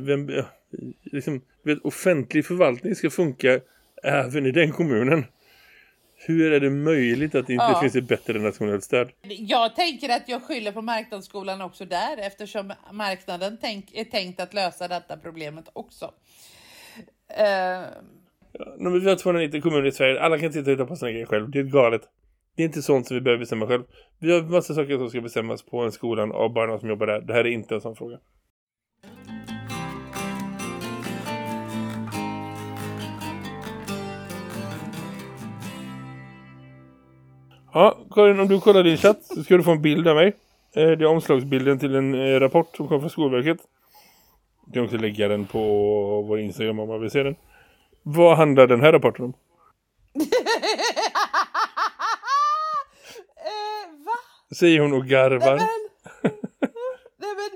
vem, liksom, vet, offentlig förvaltning ska funka även i den kommunen. Hur är det möjligt att det inte ja. finns ett bättre nationellt stöd? Jag tänker att jag skyller på marknadsskolan också där eftersom marknaden tänk, är tänkt att lösa detta problemet också. Uh... Ja, men vi har 290 kommuner i Sverige. Alla kan titta och hitta på sina grejer själv. Det är galet. Det är inte sånt som vi behöver bestämma själv. Vi har massa saker som ska bestämmas på en skolan av barnen som jobbar där. Det här är inte en sån fråga. Ja, Karin, om du kollar din chatt så ska du få en bild av mig. Eh, Det är omslagsbilden till en eh, rapport som kom från Skolverket. Du kan också lägga den på vår Instagram om man vill se den. Vad handlar den här rapporten om? eh, va? Säger hon och garvar. Men, nej men,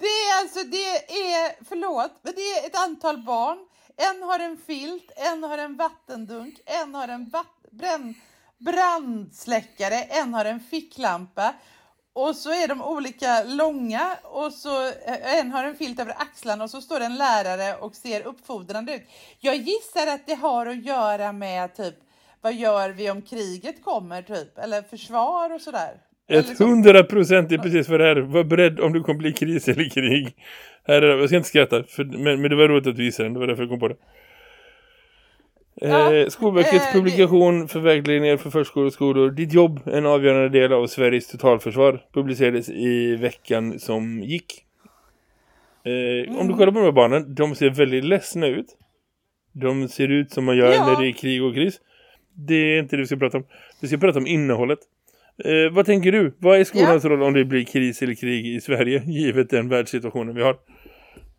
det är alltså, det är, förlåt, men det är ett antal barn. En har en filt, en har en vattendunk, en har en vatt, bränn, brandsläckare, en har en ficklampa. Och så är de olika långa och så eh, en har en filt över axlarna och så står det en lärare och ser uppfordrande ut. Jag gissar att det har att göra med typ vad gör vi om kriget kommer typ eller försvar och sådär. Ett hundra procent är precis vad det är. Var beredd om du kommer bli kris eller krig. Här är det. Jag ska inte skratta, för, men, men det var roligt att du gissade den. Det var därför jag kom på det. Ja, eh, Skolverkets eh, publikation för vägledningar för förskolor och skolor. Ditt jobb, en avgörande del av Sveriges totalförsvar. Publicerades i veckan som gick. Eh, Om du kollar på de här barnen, de ser väldigt ledsna ut. De ser ut som man gör Ja. när det är krig och kris. Det är inte det vi ska prata om. Vi ska prata om innehållet. Eh, vad tänker du? Vad är skolans roll om det blir kris eller krig i Sverige givet den världssituationen vi har?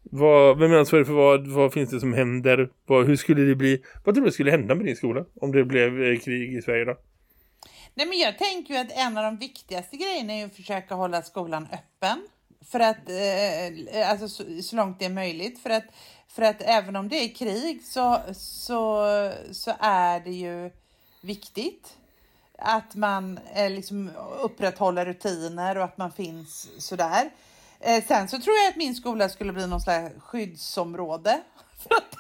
Vad, vem är ansvarig för vad? Vad finns det som händer? Vad, hur skulle det bli? Vad tror du skulle hända med din skola om det blev eh, krig i Sverige då? Nej, men jag tänker ju att en av de viktigaste grejerna är ju att försöka hålla skolan öppen. För att, eh, alltså så, så långt det är möjligt. För att, för att även om det är krig så, så, så är det ju viktigt att man eh, liksom upprätthåller rutiner och att man finns sådär. Eh, sen så tror jag att min skola skulle bli någon slags skyddsområde. För att,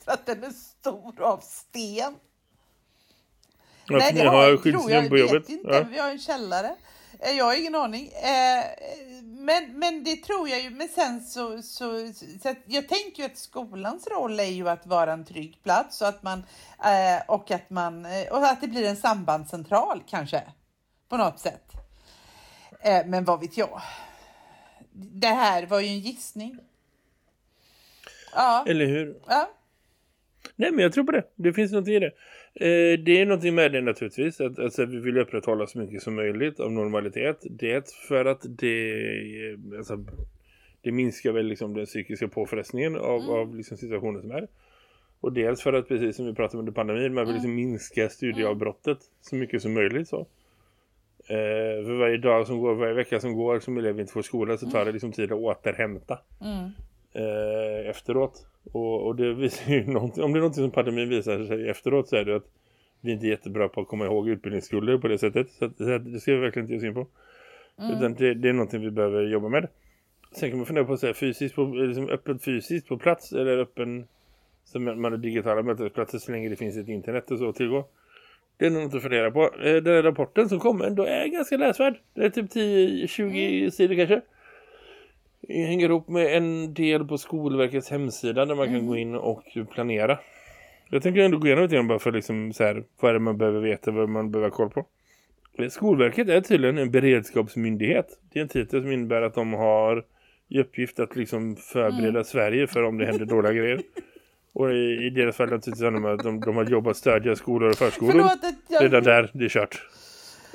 för att den är stor av sten. Ja, Nej, det har jag, tror jag. på Jag jobbet. inte. Ja. Vi har en källare. Eh, Jag har ingen aning. Eh, Men, men det tror jag ju. Men sen så, så, så jag tänker ju att skolans roll är ju att vara en trygg plats och att man, eh, och att man, och att det blir en sambandscentral kanske. På något sätt. Eh, Men vad vet jag? Det här var ju en gissning. Ja, Eller hur? ja. Nej, men jag tror på det. Det finns något i det. Eh, det är någonting med det naturligtvis. Att, alltså, vi vill upprätthålla så mycket som möjligt av normalitet. Det för att det, eh, alltså, det minskar väl liksom den psykiska påfrestningen av, av liksom situationen som är. Och dels för att, precis som vi pratade om under pandemin, man vill liksom minska studieavbrottet så mycket som möjligt. så. Eh, för varje dag som går, varje vecka som går som elev inte får skola så tar det liksom tid att återhämta Mm. eh, efteråt. Och, och det visar ju någonting, om det är någonting som pandemin visar sig efteråt så är det att vi inte är jättebra på att komma ihåg utbildningsskulder på det sättet. Så, att, så det ska vi verkligen inte ge oss in på. Utan det, det är någonting vi behöver jobba med. Sen kan man fundera på att säga fysiskt på, liksom öppen fysiskt på plats eller öppen som man har digitala mötesplatser så länge det finns ett internet och så att tillgå. Det är nog inte att fundera på. Eh, Den här rapporten som kommer ändå är ganska läsvärd. Det är typ 10-20 sidor kanske. Det hänger ihop med en del på Skolverkets hemsida där man kan gå in och planera. Jag tänker ändå gå igenom lite grann bara för liksom så här, vad är det man behöver veta, vad man behöver koll på. Eh, Skolverket är tydligen en beredskapsmyndighet. Det är en titel som innebär att de har i uppgift att liksom förbereda Sverige för om det händer dåliga grejer. Och i, i deras fall naturligtvis det att de, de har jobbat stödja skolor och förskolor. Förlåt jag... Redan där, det är kört.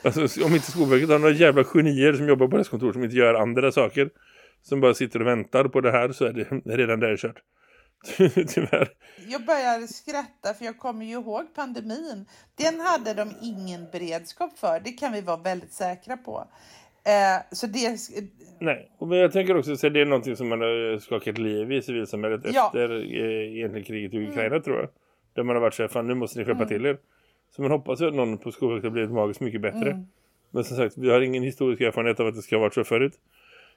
Alltså, om inte Skolverket har några jävla genier som jobbar på deras kontor som inte gör andra saker. Som bara sitter och väntar på det här så är det redan där kört. Tyvärr. Jag börjar skratta för jag kommer ju ihåg pandemin. Den hade de ingen beredskap för. Det kan vi vara väldigt säkra på. Eh, så det... Nej, och men jag tänker också att det är någonting som man har skakat liv i civilsamhället Ja. efter eh, egentligen kriget i Ukraina tror jag. Där man har varit så här, fan nu måste ni skärpa till er. Så man hoppas att någon på Skolverket har blivit magiskt mycket bättre. Men som sagt, vi har ingen historisk erfarenhet av att det ska ha varit så förut.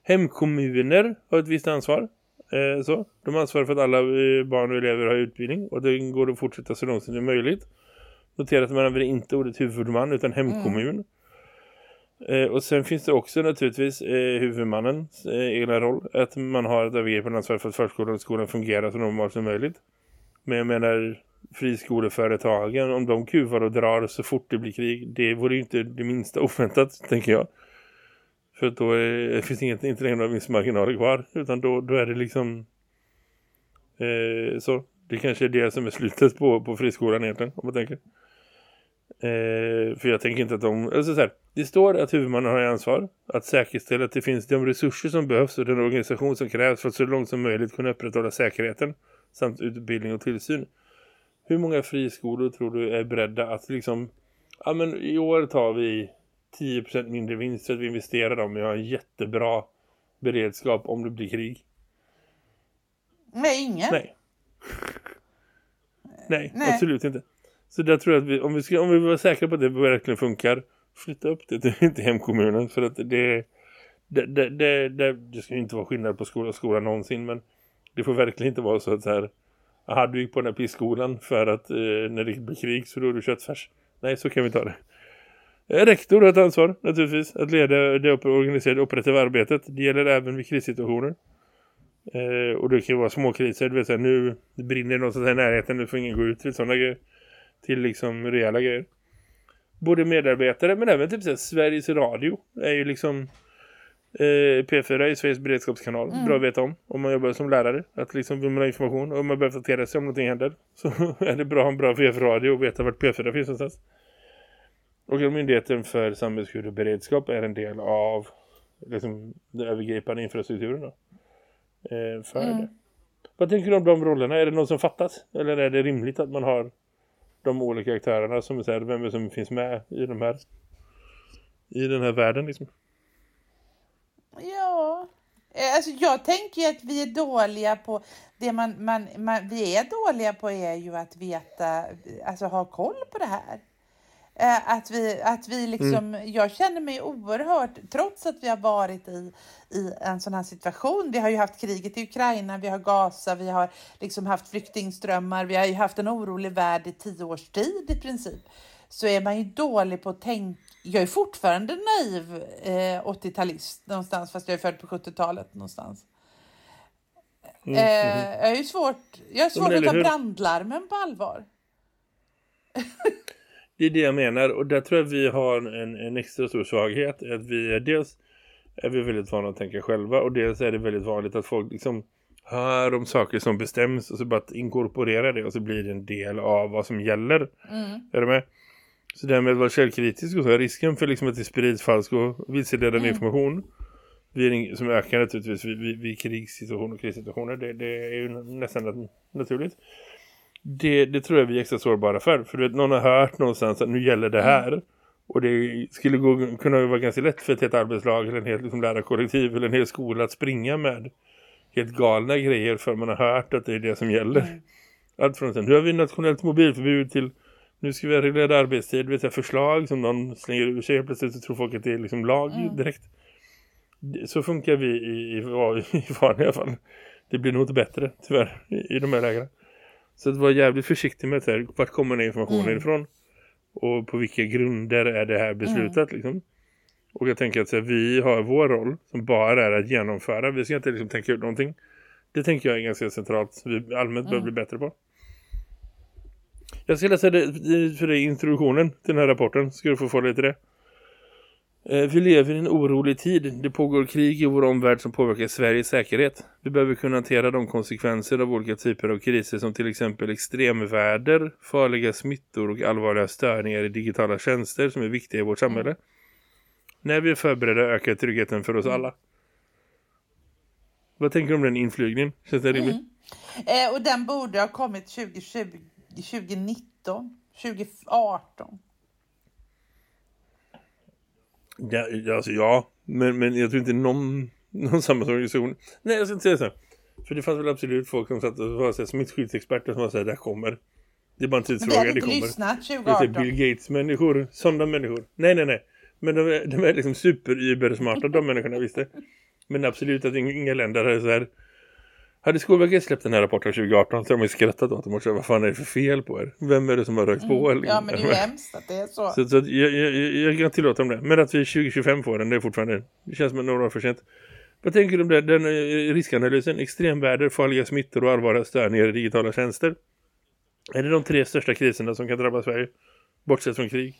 Hemkommuner har ett visst ansvar. Eh, så. De ansvarar för att alla eh, barn och elever har utbildning. Och det går att fortsätta så långt som det är möjligt. Notera att man använder inte ordet huvudman utan hemkommun. Eh, och sen finns det också naturligtvis eh, huvudmannens eh, egna roll. Att man har ett övergripande ansvar för att förskolan och skolan fungerar så normalt som möjligt. Men jag menar friskoleföretagen, om de kuvar och drar så fort det blir krig, det vore ju inte det minsta oväntat, tänker jag. För att då är, finns inget, inte längre några vinstmarginaler kvar, utan då, då är det liksom eh, så. Det kanske är det som är slutet på, på friskolan egentligen, om man tänker. Eh, för jag tänker inte att de... Alltså så här, det står att huvudmannen har ansvar att säkerställa att det finns de resurser som behövs och den organisation som krävs för att så långt som möjligt kunna upprätthålla säkerheten samt utbildning och tillsyn. Hur många friskolor tror du är beredda att liksom... Ja men i år tar vi 10% mindre vinst så att vi investerar dem. Vi har en jättebra beredskap om det blir krig. Nej, ingen. Nej. Nej, Nej, absolut inte. Så där tror jag att vi, om vi, ska, om vi vill vara säkra på att det verkligen funkar, flytta upp det till, till hemkommunen. För att det, det, det, det, det, det ska inte vara skillnad på skola och skola någonsin. Men det får verkligen inte vara så att så här, aha, du gick på den här pisskolan för att eh, när det blir krig så då är du köttfärs. Nej, så kan vi ta det. Eh, rektor har ett ansvar naturligtvis att leda det organiserade operativa arbetet. Det gäller även vid krissituationer. Eh, och det kan ju vara små kriser. Du vet, så nu brinner någonstans i närheten. Nu får ingen gå ut till sådana grejer. Till liksom rejäla grejer. Både medarbetare men även typ så här, Sveriges Radio är ju liksom eh, P4 är Sveriges beredskapskanal. Mm. Bra att veta om. Om man jobbar som lärare. Att liksom vill man ha information. Och om man behöver uppdatera sig om någonting händer. Så är det bra att ha en bra P4-radio och veta vart P4 finns någonstans. Och Myndigheten för samhällsskydd och beredskap är en del av liksom, den övergripande infrastrukturen då. Eh, för mm. det. Vad tänker du om de rollerna? Är det någon som fattas? Eller är det rimligt att man har de olika aktörerna som säger vem som finns med i de här i den här världen liksom? Ja, eh, alltså jag tänker att vi är dåliga på det man, man, man vi är dåliga på är ju att veta, alltså ha koll på det här. Eh, att vi, att vi liksom, mm. jag känner mig oerhört, trots att vi har varit i, i en sån här situation. Vi har ju haft kriget i Ukraina, vi har Gaza, vi har liksom haft flyktingströmmar, vi har ju haft en orolig värld i tio års tid i princip. Så är man ju dålig på att tänka, jag är fortfarande naiv eh, 80-talist någonstans, fast jag är född på 70-talet någonstans. Mm. Eh, jag är ju svårt, jag är svårt att ta brandlarmen på allvar. Det är det jag menar och där tror jag vi har en, en extra stor svaghet. Att vi är dels är vi väldigt vana att tänka själva och dels är det väldigt vanligt att folk liksom hör om saker som bestäms och så bara inkorporera det och så blir det en del av vad som gäller. Mm. Är du med? Så det med att vara källkritisk och så är risken för liksom att det sprids falsk och vilseledande mm. information som ökar naturligtvis vid, vid, vid krigssituationer och krissituationer. Det, det är ju nästan naturligt det, det tror jag vi är extra sårbara för. För du vet, någon har hört någonstans att nu gäller det här. Mm. Och det skulle gå, kunna vara ganska lätt för ett helt arbetslag eller en hel liksom, lärarkollektiv eller en hel skola att springa med helt galna grejer för man har hört att det är det som gäller. Mm. Allt från nu har vi nationellt mobilförbud till nu ska vi ha reglerad arbetstid, vet jag, förslag som någon slänger ur sig plötsligt så tror folk att det är liksom lag mm. direkt. Så funkar vi i, i, i vanliga fall. Det blir nog inte bättre tyvärr i, i de här lägena. Så att vara jävligt försiktig med det vart kommer den informationen mm. ifrån? Och på vilka grunder är det här beslutat mm. liksom? Och jag tänker att här, vi har vår roll som bara är att genomföra. Vi ska inte liksom tänka ut någonting. Det tänker jag är ganska centralt. Vi allmänt bör mm. bli bättre på. Jag ska läsa det, för dig introduktionen till den här rapporten. Ska du få få lite det. Eh, vi lever i en orolig tid. Det pågår krig i vår omvärld som påverkar Sveriges säkerhet. Vi behöver kunna hantera de konsekvenser av olika typer av kriser som till exempel extremväder, farliga smittor och allvarliga störningar i digitala tjänster som är viktiga i vårt samhälle. Mm. När vi är förberedda ökar tryggheten för oss alla. Vad tänker du om den inflygningen? Känns det rimligt? Mm. Eh, och den borde ha kommit 2020, 2019, 2018. Ja, alltså ja. Men, men jag tror inte någon, någon samhällsorganisation... Nej, jag ska inte säga så. För det fanns väl absolut folk som satt och var smittskyddsexperter som var så här, där kommer. Det är bara en tidsfråga. Men det kommer. lyssnat 2018. Det är Bill Gates-människor. Sådana människor. Nej, nej, nej. Men de är, de är liksom super-yber-smarta, de människorna visste. Men absolut att inga länder hade så här hade Skolverket släppt den här rapporten 2018 så har de ju skrattat åt dem och sagt, vad fan är det för fel på er? Vem är det som har rökt på? Mm. Ja, men det är ju hemskt att det är så. Så, så jag, jag, jag, kan tillåta dem det. Men att vi 2025 får den, det är fortfarande, det känns som några år för sent. Vad tänker du om det? Den eh, riskanalysen, extremväder, farliga smittor och allvarliga störningar i digitala tjänster. Är det de tre största kriserna som kan drabba Sverige? Bortsett från krig?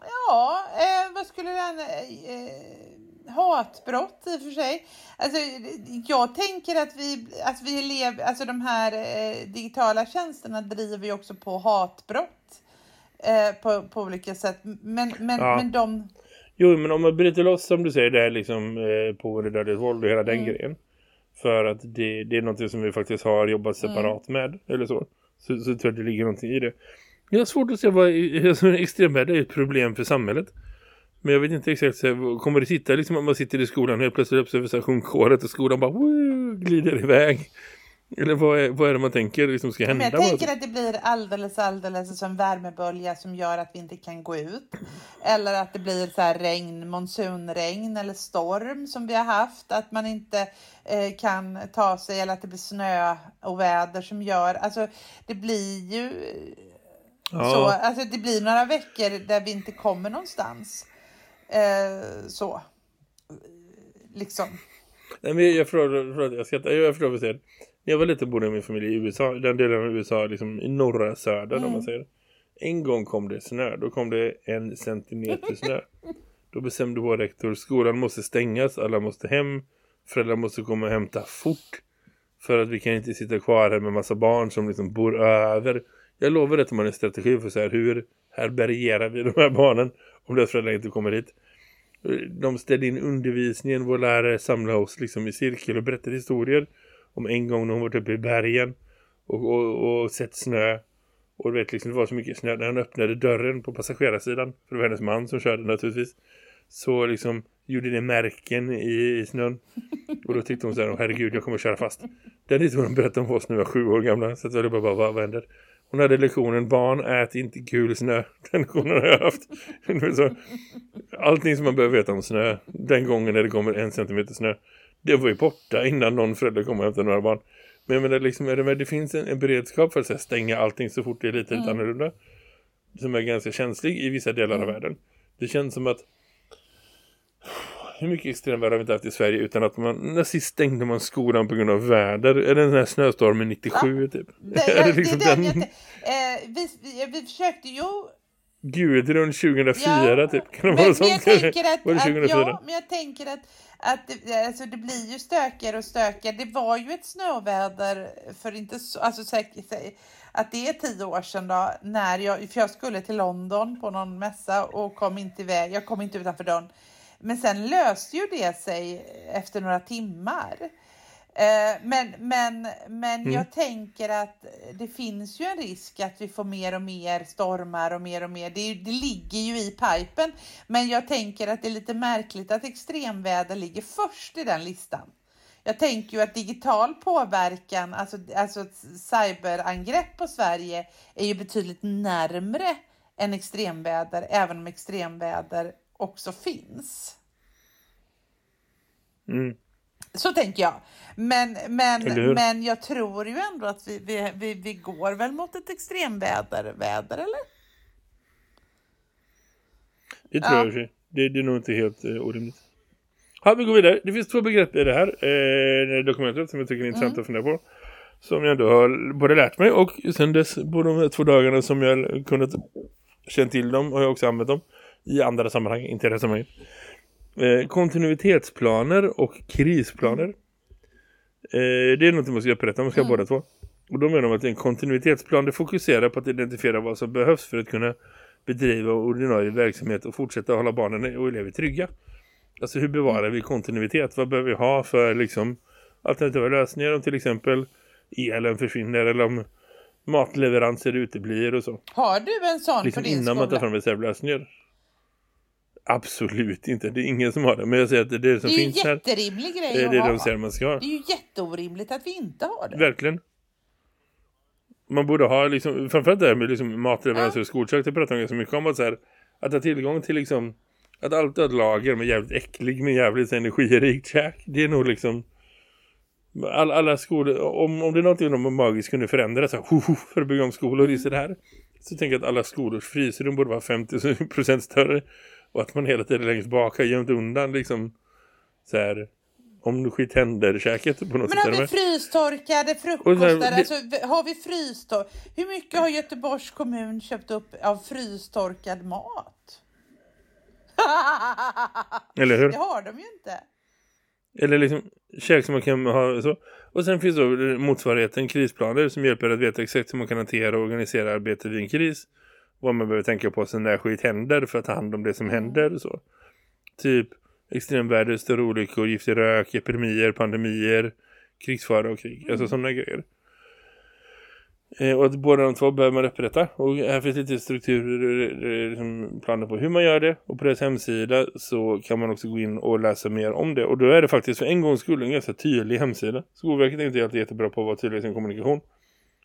Ja, eh, vad skulle den... Eh, hatbrott i och för sig. Alltså, jag tänker att vi, att vi lever, alltså de här eh, digitala tjänsterna driver ju också på hatbrott eh, på, på olika sätt. Men, men, ja. men de... Jo, men om man bryter loss som du säger, det här liksom eh, pågående dödligt våld och hela den mm. grejen. För att det, det är något som vi faktiskt har jobbat mm. separat mm. med, eller så. Så, så tror jag att det ligger någonting i det. Jag har svårt att se vad extremväder är ett problem för samhället. Men jag vet inte exakt, kommer det sitta liksom om man sitter i skolan och helt plötsligt upp så över och skolan bara woo, glider iväg. Eller vad är, vad är det man tänker liksom ska hända? Men jag tänker att det blir alldeles, alldeles som värmebölja som gör att vi inte kan gå ut. Eller att det blir så här regn, monsunregn eller storm som vi har haft. Att man inte eh, kan ta sig eller att det blir snö och väder som gör. Alltså det blir ju ja. så. Alltså det blir några veckor där vi inte kommer någonstans. Eh, så. Liksom. Nej, men jag förstår, jag skrattar, jag förstår vad När jag var lite bodde min familj i USA, den delen av USA liksom i norra söder mm. om man säger. En gång kom det snö, då kom det en centimeter snö. Då bestämde vår rektor, skolan måste stängas, alla måste hem, föräldrar måste komma och hämta fort. För att vi kan inte sitta kvar här med massa barn som liksom bor över. Jag lovar att man har en strategi för så här, hur härbärgerar vi de här barnen om deras föräldrar inte kommer hit. De ställde in undervisningen, vår lärare samlade oss liksom i cirkel och berättade historier om en gång när hon var uppe i bergen och, och, och sett snö. Och du vet liksom, det var så mycket snö när han öppnade dörren på passagerarsidan, för det var hennes man som körde naturligtvis. Så liksom gjorde det märken i, i snön. Och då tyckte hon så här, herregud jag kommer att köra fast. Den historien berättade om för oss när vi var sju år gamla. Så att jag bara, vad, vad händer? Hon hade lektionen barn ät inte gul snö. Den lektionen har jag haft. Så, allting som man behöver veta om snö. Den gången när det kommer en centimeter snö. Det var ju borta innan någon förälder kom och hämtade några barn. Men jag menar, liksom, är det, det finns en, en beredskap för att här, stänga allting så fort det är lite, mm. lite annorlunda. Som är ganska känslig i vissa delar mm. av världen. Det känns som att hur mycket extremväder har vi inte haft i Sverige utan att man, när sist stängde man skolan på grund av väder? Är det den här snöstormen 97 ja. typ? Det, är det liksom det, den? Jag, eh, vi, vi, vi försökte ju Gudrun 2004 ja, typ. Kan det men, vara sånt? Jag tänker att, var det 2004? Att, ja, men jag tänker att, att alltså, det blir ju stökigare och stökigare. Det var ju ett snöväder för inte så, alltså säkert att det är tio år sedan då, när jag, för jag skulle till London på någon mässa och kom inte iväg, jag kom inte utanför dörren. Men sen löste ju det sig efter några timmar. Eh, men, men, men mm. jag tänker att det finns ju en risk att vi får mer och mer stormar och mer och mer. Det, det ligger ju i pipen. Men jag tänker att det är lite märkligt att extremväder ligger först i den listan. Jag tänker ju att digital påverkan, alltså, alltså cyberangrepp på Sverige är ju betydligt närmre än extremväder, även om extremväder också finns. Mm. Så tänker jag. Men, men, men jag tror ju ändå att vi, vi, vi, vi går väl mot ett extremväder, väder, eller? Det tror ja. jag. Det, det är nog inte helt eh, orimligt. Ja, vi går vidare. Det finns två begrepp i det här eh, dokumentet som jag tycker är intressant mm. att fundera på. Som jag ändå har både lärt mig och sen dess på de här två dagarna som jag kunnat känna till dem och jag också använt dem i andra sammanhang, inte i det sammanhanget. Eh, kontinuitetsplaner och krisplaner. Eh, det är något man ska upprätta, man ska mm. båda två. Och då menar man att en kontinuitetsplan det fokuserar på att identifiera vad som behövs för att kunna bedriva ordinarie verksamhet och fortsätta hålla barnen och elever trygga. Alltså hur bevarar vi kontinuitet? Vad behöver vi ha för liksom, alternativa lösningar om till exempel elen försvinner eller om matleveranser uteblir och så. Har du en sån liksom för din innan skola? man tar fram reservlösningar. Absolut inte. Det är ingen som har det. Men jag säger att det, är det som finns här. Det är ju jätterimlig grej Det är det de säger man ska ha. Det är ju jätteorimligt att vi inte har det. Verkligen. Man borde ha liksom, framförallt det här med liksom matleveranser ja. och skolkök. Det pratar man ganska mycket om att, så här, att ha tillgång till liksom att allt ett lager med jävligt äcklig men jävligt energirikt käk. Det är nog liksom alla, alla skolor, om, om det är någonting de magiskt kunde förändra så här, för att bygga om skolor i så här så tänker jag att alla skolors frysrum borde vara 50% större och att man hela tiden längst bak har gömt undan liksom så här om du skit händer käket på något Men sätt. Men har vi frystorkade frukostar? Alltså, har vi frystor Hur mycket har Göteborgs kommun köpt upp av frystorkad mat? Eller hur? Det har de ju inte. Eller liksom kök som man kan ha så. Och sen finns då motsvarigheten krisplaner som hjälper att veta exakt hur man kan hantera och organisera arbetet vid en kris. Vad man behöver tänka på sen när skit händer för att ta hand om det som Mm. händer och så. Typ extremväder, större olyckor, giftig rök, epidemier, pandemier, krigsfara och krig. Mm. Alltså sådana grejer. Eh, och att båda de två behöver man upprätta. Och här finns lite strukturer, eh, liksom planer på hur man gör det. Och på deras hemsida så kan man också gå in och läsa mer om det. Och då är det faktiskt för en gångs skull en ganska tydlig hemsida. Skolverket är inte alltid jättebra på att vara tydlig i sin kommunikation.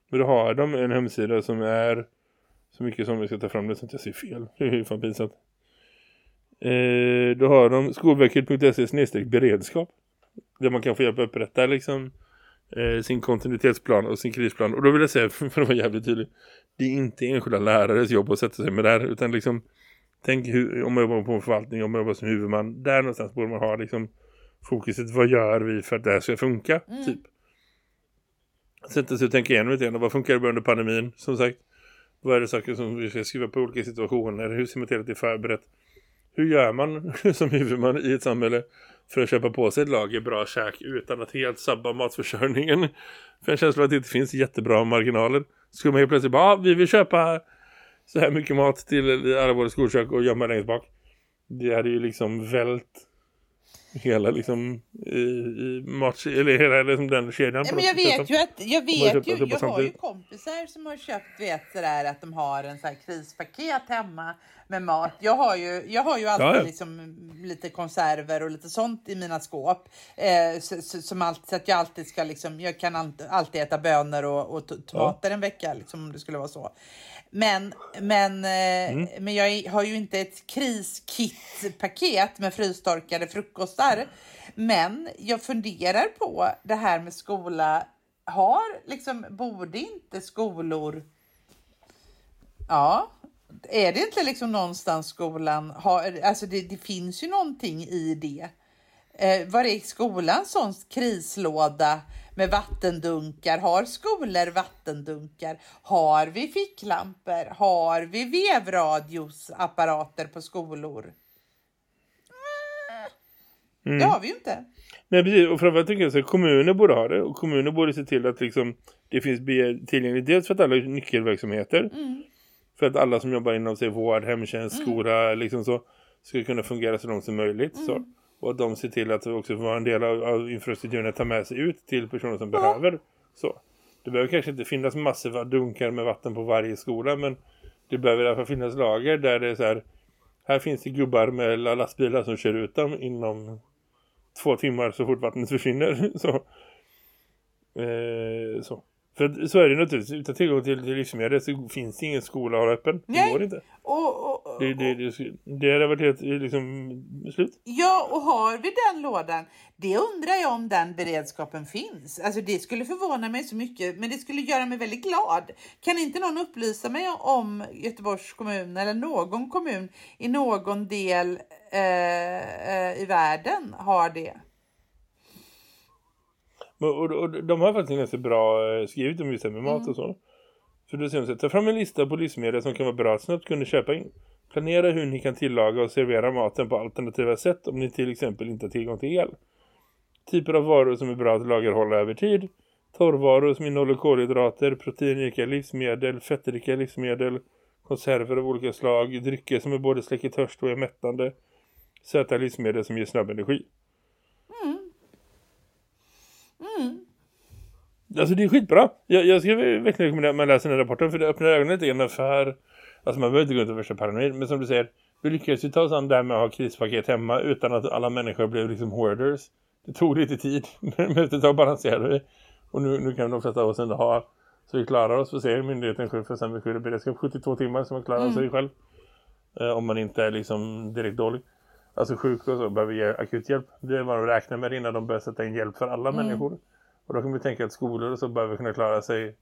Men då har de en hemsida som är så mycket som vi ska ta fram det så att jag ser fel. Det är ju fan pinsamt. Eh, då har de skolverket.se beredskap. Där man kan få hjälp att upprätta liksom eh, sin kontinuitetsplan och sin krisplan. Och då vill jag säga, för att vara jävligt tydlig, det är inte enskilda lärares jobb att sätta sig med det här, utan liksom tänk hur, om man jobbar på en förvaltning, om man jobbar som huvudman, där någonstans borde man ha liksom fokuset, vad gör vi för att det här ska funka, Mm. typ. Sätta sig och tänka igenom lite grann, vad funkar det under pandemin, som sagt. Vad är det saker som vi ska skriva på olika situationer, hur ser man till att det är förberett? Hur gör man som huvudman i ett samhälle för att köpa på sig ett lager bra käk utan att helt sabba matförsörjningen? För en känsla av att det inte finns jättebra marginaler. Skulle man ju plötsligt bara, ah, vi vill köpa så här mycket mat till alla våra skolkök och gömma längst bak. Det hade ju liksom vält hela liksom i, i mat, eller hela liksom den kedjan. Men jag vet ju att jag vet ju, alltihopa jag har ju kompisar som har köpt vet sådär att de har en sån här krispaket hemma med mat. Jag har ju, jag har ju alltid Ja, ja. liksom lite konserver och lite sånt i mina skåp. Eh, så, så, som alltid, så att jag alltid ska liksom, jag kan alltid, äta bönor och, och to- tomater en vecka liksom om det skulle vara så. Men, men, eh, Mm. men jag har ju inte ett kriskitpaket med frystorkade frukostar. Men jag funderar på det här med skola. Har liksom, borde inte skolor... Ja, är det inte liksom någonstans skolan har... Alltså det, det finns ju någonting i det. Eh, var är skolans sån krislåda med vattendunkar? Har skolor vattendunkar? Har vi ficklampor? Har vi vevradiosapparater på skolor? Mm. Det har vi ju inte. Nej, precis. Och framförallt tycker jag att kommuner borde ha det. Och kommuner borde se till att liksom, det finns tillgängligt. Dels för att alla nyckelverksamheter. Mm. För att alla som jobbar inom sig vård, hemtjänst, skola liksom så, ska kunna fungera så långt som möjligt. Så. Och att de ser till att också vara en del av, av infrastrukturen att ta med sig ut till personer som behöver. Så. Det behöver kanske inte finnas massiva dunkar med vatten på varje skola. Men det behöver i alla fall finnas lager där det är så här. Här finns det gubbar med lastbilar som kör ut dem inom två timmar så fort vattnet försvinner. så. Eh, så. För så är det naturligtvis. Utan tillgång till, till livsmedel så finns det ingen skola att hålla öppen. Det Nej. går inte. Och, och, och, Det, det, det, det hade varit helt liksom, slut. Ja, och har vi den lådan? Det undrar jag om den beredskapen finns. Alltså det skulle förvåna mig så mycket, men det skulle göra mig väldigt glad. Kan inte någon upplysa mig om Göteborgs kommun eller någon kommun i någon del eh, eh, i världen har det? Och, och, de har faktiskt ganska bra eh, skrivit om just med mat och så. För då säger de så ta fram en lista på livsmedel som kan vara bra att snabbt kunna köpa in. Planera hur ni kan tillaga och servera maten på alternativa sätt om ni till exempel inte har tillgång till el. Typer av varor som är bra att lagerhålla över tid. Torrvaror som innehåller kolhydrater, proteinrika livsmedel, fettrika livsmedel, konserver av olika slag, drycker som är både släcker törst och är mättande, söta livsmedel som ger snabb energi. Alltså det är skitbra. Jag, jag skulle verkligen rekommendera att man läser den här rapporten för det öppnar ögonen till en affär. Alltså man behöver inte gå ut och värsta paranoid. Men som du säger, vi lyckades ju ta oss an där med att ha krispaket hemma utan att alla människor blev liksom hoarders. Det tog lite tid, men efter ett tag balanserade vi. Och nu, nu kan de flesta av oss ändå ha, så vi klarar oss för sig myndigheten själv för sen vi skyddar beredskap 72 timmar så man klarar sig själv. Eh, om man inte är liksom direkt dålig. Alltså sjuk och så behöver ge akut hjälp. Det är vad de räknar med innan de börjar sätta in hjälp för alla människor. Och då kan vi tänka att skolor och så behöver kunna klara sig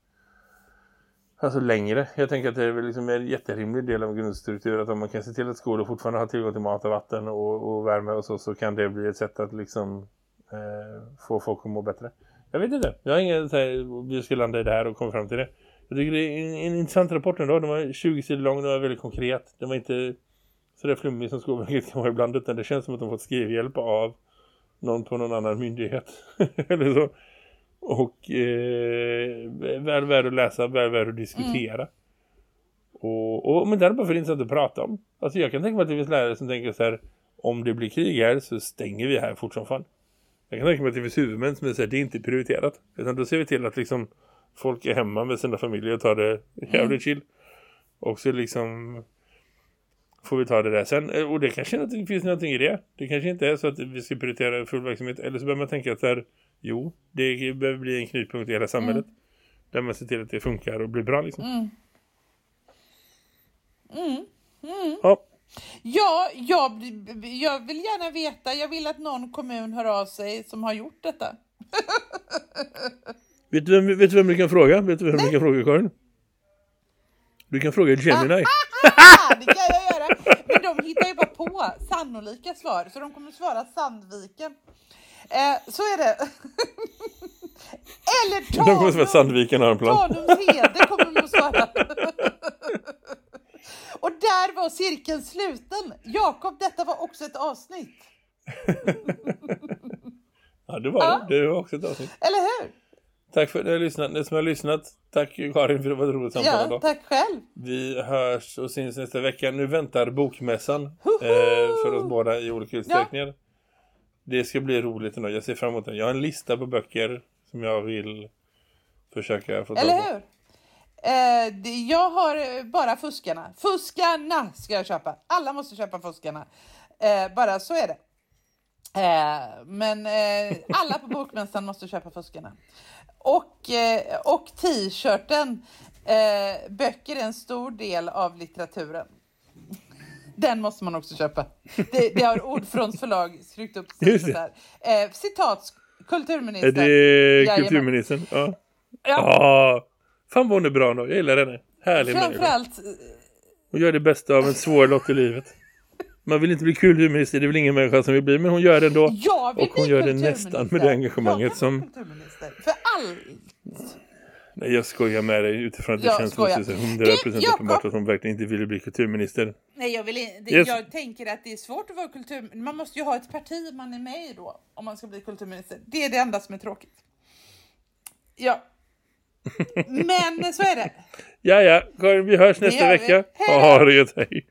alltså längre. Jag tänker att det är liksom en jätterimlig del av grundstrukturen att om man kan se till att skolor fortfarande har tillgång till mat och vatten och, och värme och så, så kan det bli ett sätt att liksom eh, få folk att må bättre. Jag vet inte. Jag har ingen så här, vi ska landa i det här och komma fram till det. Jag tycker det är en, en intressant rapport ändå. Den var 20 sidor lång, den var väldigt konkret. Den var inte så det flummig som Skolverket kan vara ibland utan det känns som att de fått skrivhjälp av någon på någon annan myndighet eller så. Och eh, väl värd att läsa, väl värd att diskutera. Mm. Och, och, men det är bara för intressant att prata om. Alltså jag kan tänka mig att det finns lärare som tänker så här om det blir krig här så stänger vi här fort som fan. Jag kan tänka mig att det finns huvudmän som säger det är inte prioriterat. Utan då ser vi till att liksom folk är hemma med sina familjer och tar det jävligt mm. chill. Och så liksom får vi ta det där sen. Och det kanske inte finns någonting i det. Det kanske inte är så att vi ska prioritera full verksamhet. Eller så behöver man tänka att här, jo, det behöver bli en knutpunkt i hela samhället. Mm. Där man ser till att det funkar och blir bra liksom. Mm. Mm. Mm. Ja. Ja, jag, jag vill gärna veta. Jag vill att någon kommun hör av sig som har gjort detta. vet, du vem, vet du vem du kan fråga? Vet du vem Nej. du kan fråga, Karin? Du kan fråga Gemini. det kan jag göra. Men de hittar ju bara på sannolika svar. Så de kommer svara Sandviken. Eh, så är det. Eller Tanum. De kommer svara Sandviken har en plan. Tanums hede kommer de att svara. Och där var cirkeln sluten. Jakob, detta var också ett avsnitt. ja, det var det. Det var också ett avsnitt. Eller hur? Tack för att ni har lyssnat. Ni som har lyssnat. Tack Karin för det var ett roligt samtal. Ja, tack själv. Vi hörs och syns nästa vecka. Nu väntar bokmässan eh, för oss båda i olika utsträckningar. Ja. Det ska bli roligt ändå. Jag ser fram emot det. Jag har en lista på böcker som jag vill försöka få tag på. Eller hur? Eh, jag har bara Fuskarna. Fuskarna ska jag köpa. Alla måste köpa Fuskarna. Eh, bara så är det. Eh, men eh, alla på Bokmässan måste köpa Fuskarna. Och, eh, och t-shirten. Eh, böcker är en stor del av litteraturen. Den måste man också köpa. Det, det har Ordfronts förlag skrivit upp. Där. Eh, citat, kulturminister. Är det kulturministern? Ja. ja. Ah, fan vad hon är bra nu. Jag gillar henne. Härlig Framförallt... Hon gör det bästa av en svår lott i livet. Man vill inte bli kulturminister, det är väl ingen människa som vill bli, men hon gör det ändå. och hon gör det nästan med det engagemanget som... För allt. Nej, jag skojar med dig utifrån att det jag känns skojar. 100% uppenbart att hon verkligen inte ville bli kulturminister. Nej, jag, vill, det, yes. jag tänker att det är svårt att vara kulturminister. Man måste ju ha ett parti man är med i då, om man ska bli kulturminister. Det är det enda som är tråkigt. Ja. Men så är det. ja, ja. Vi hörs nästa vecka. Hej. Ha det gött, hej.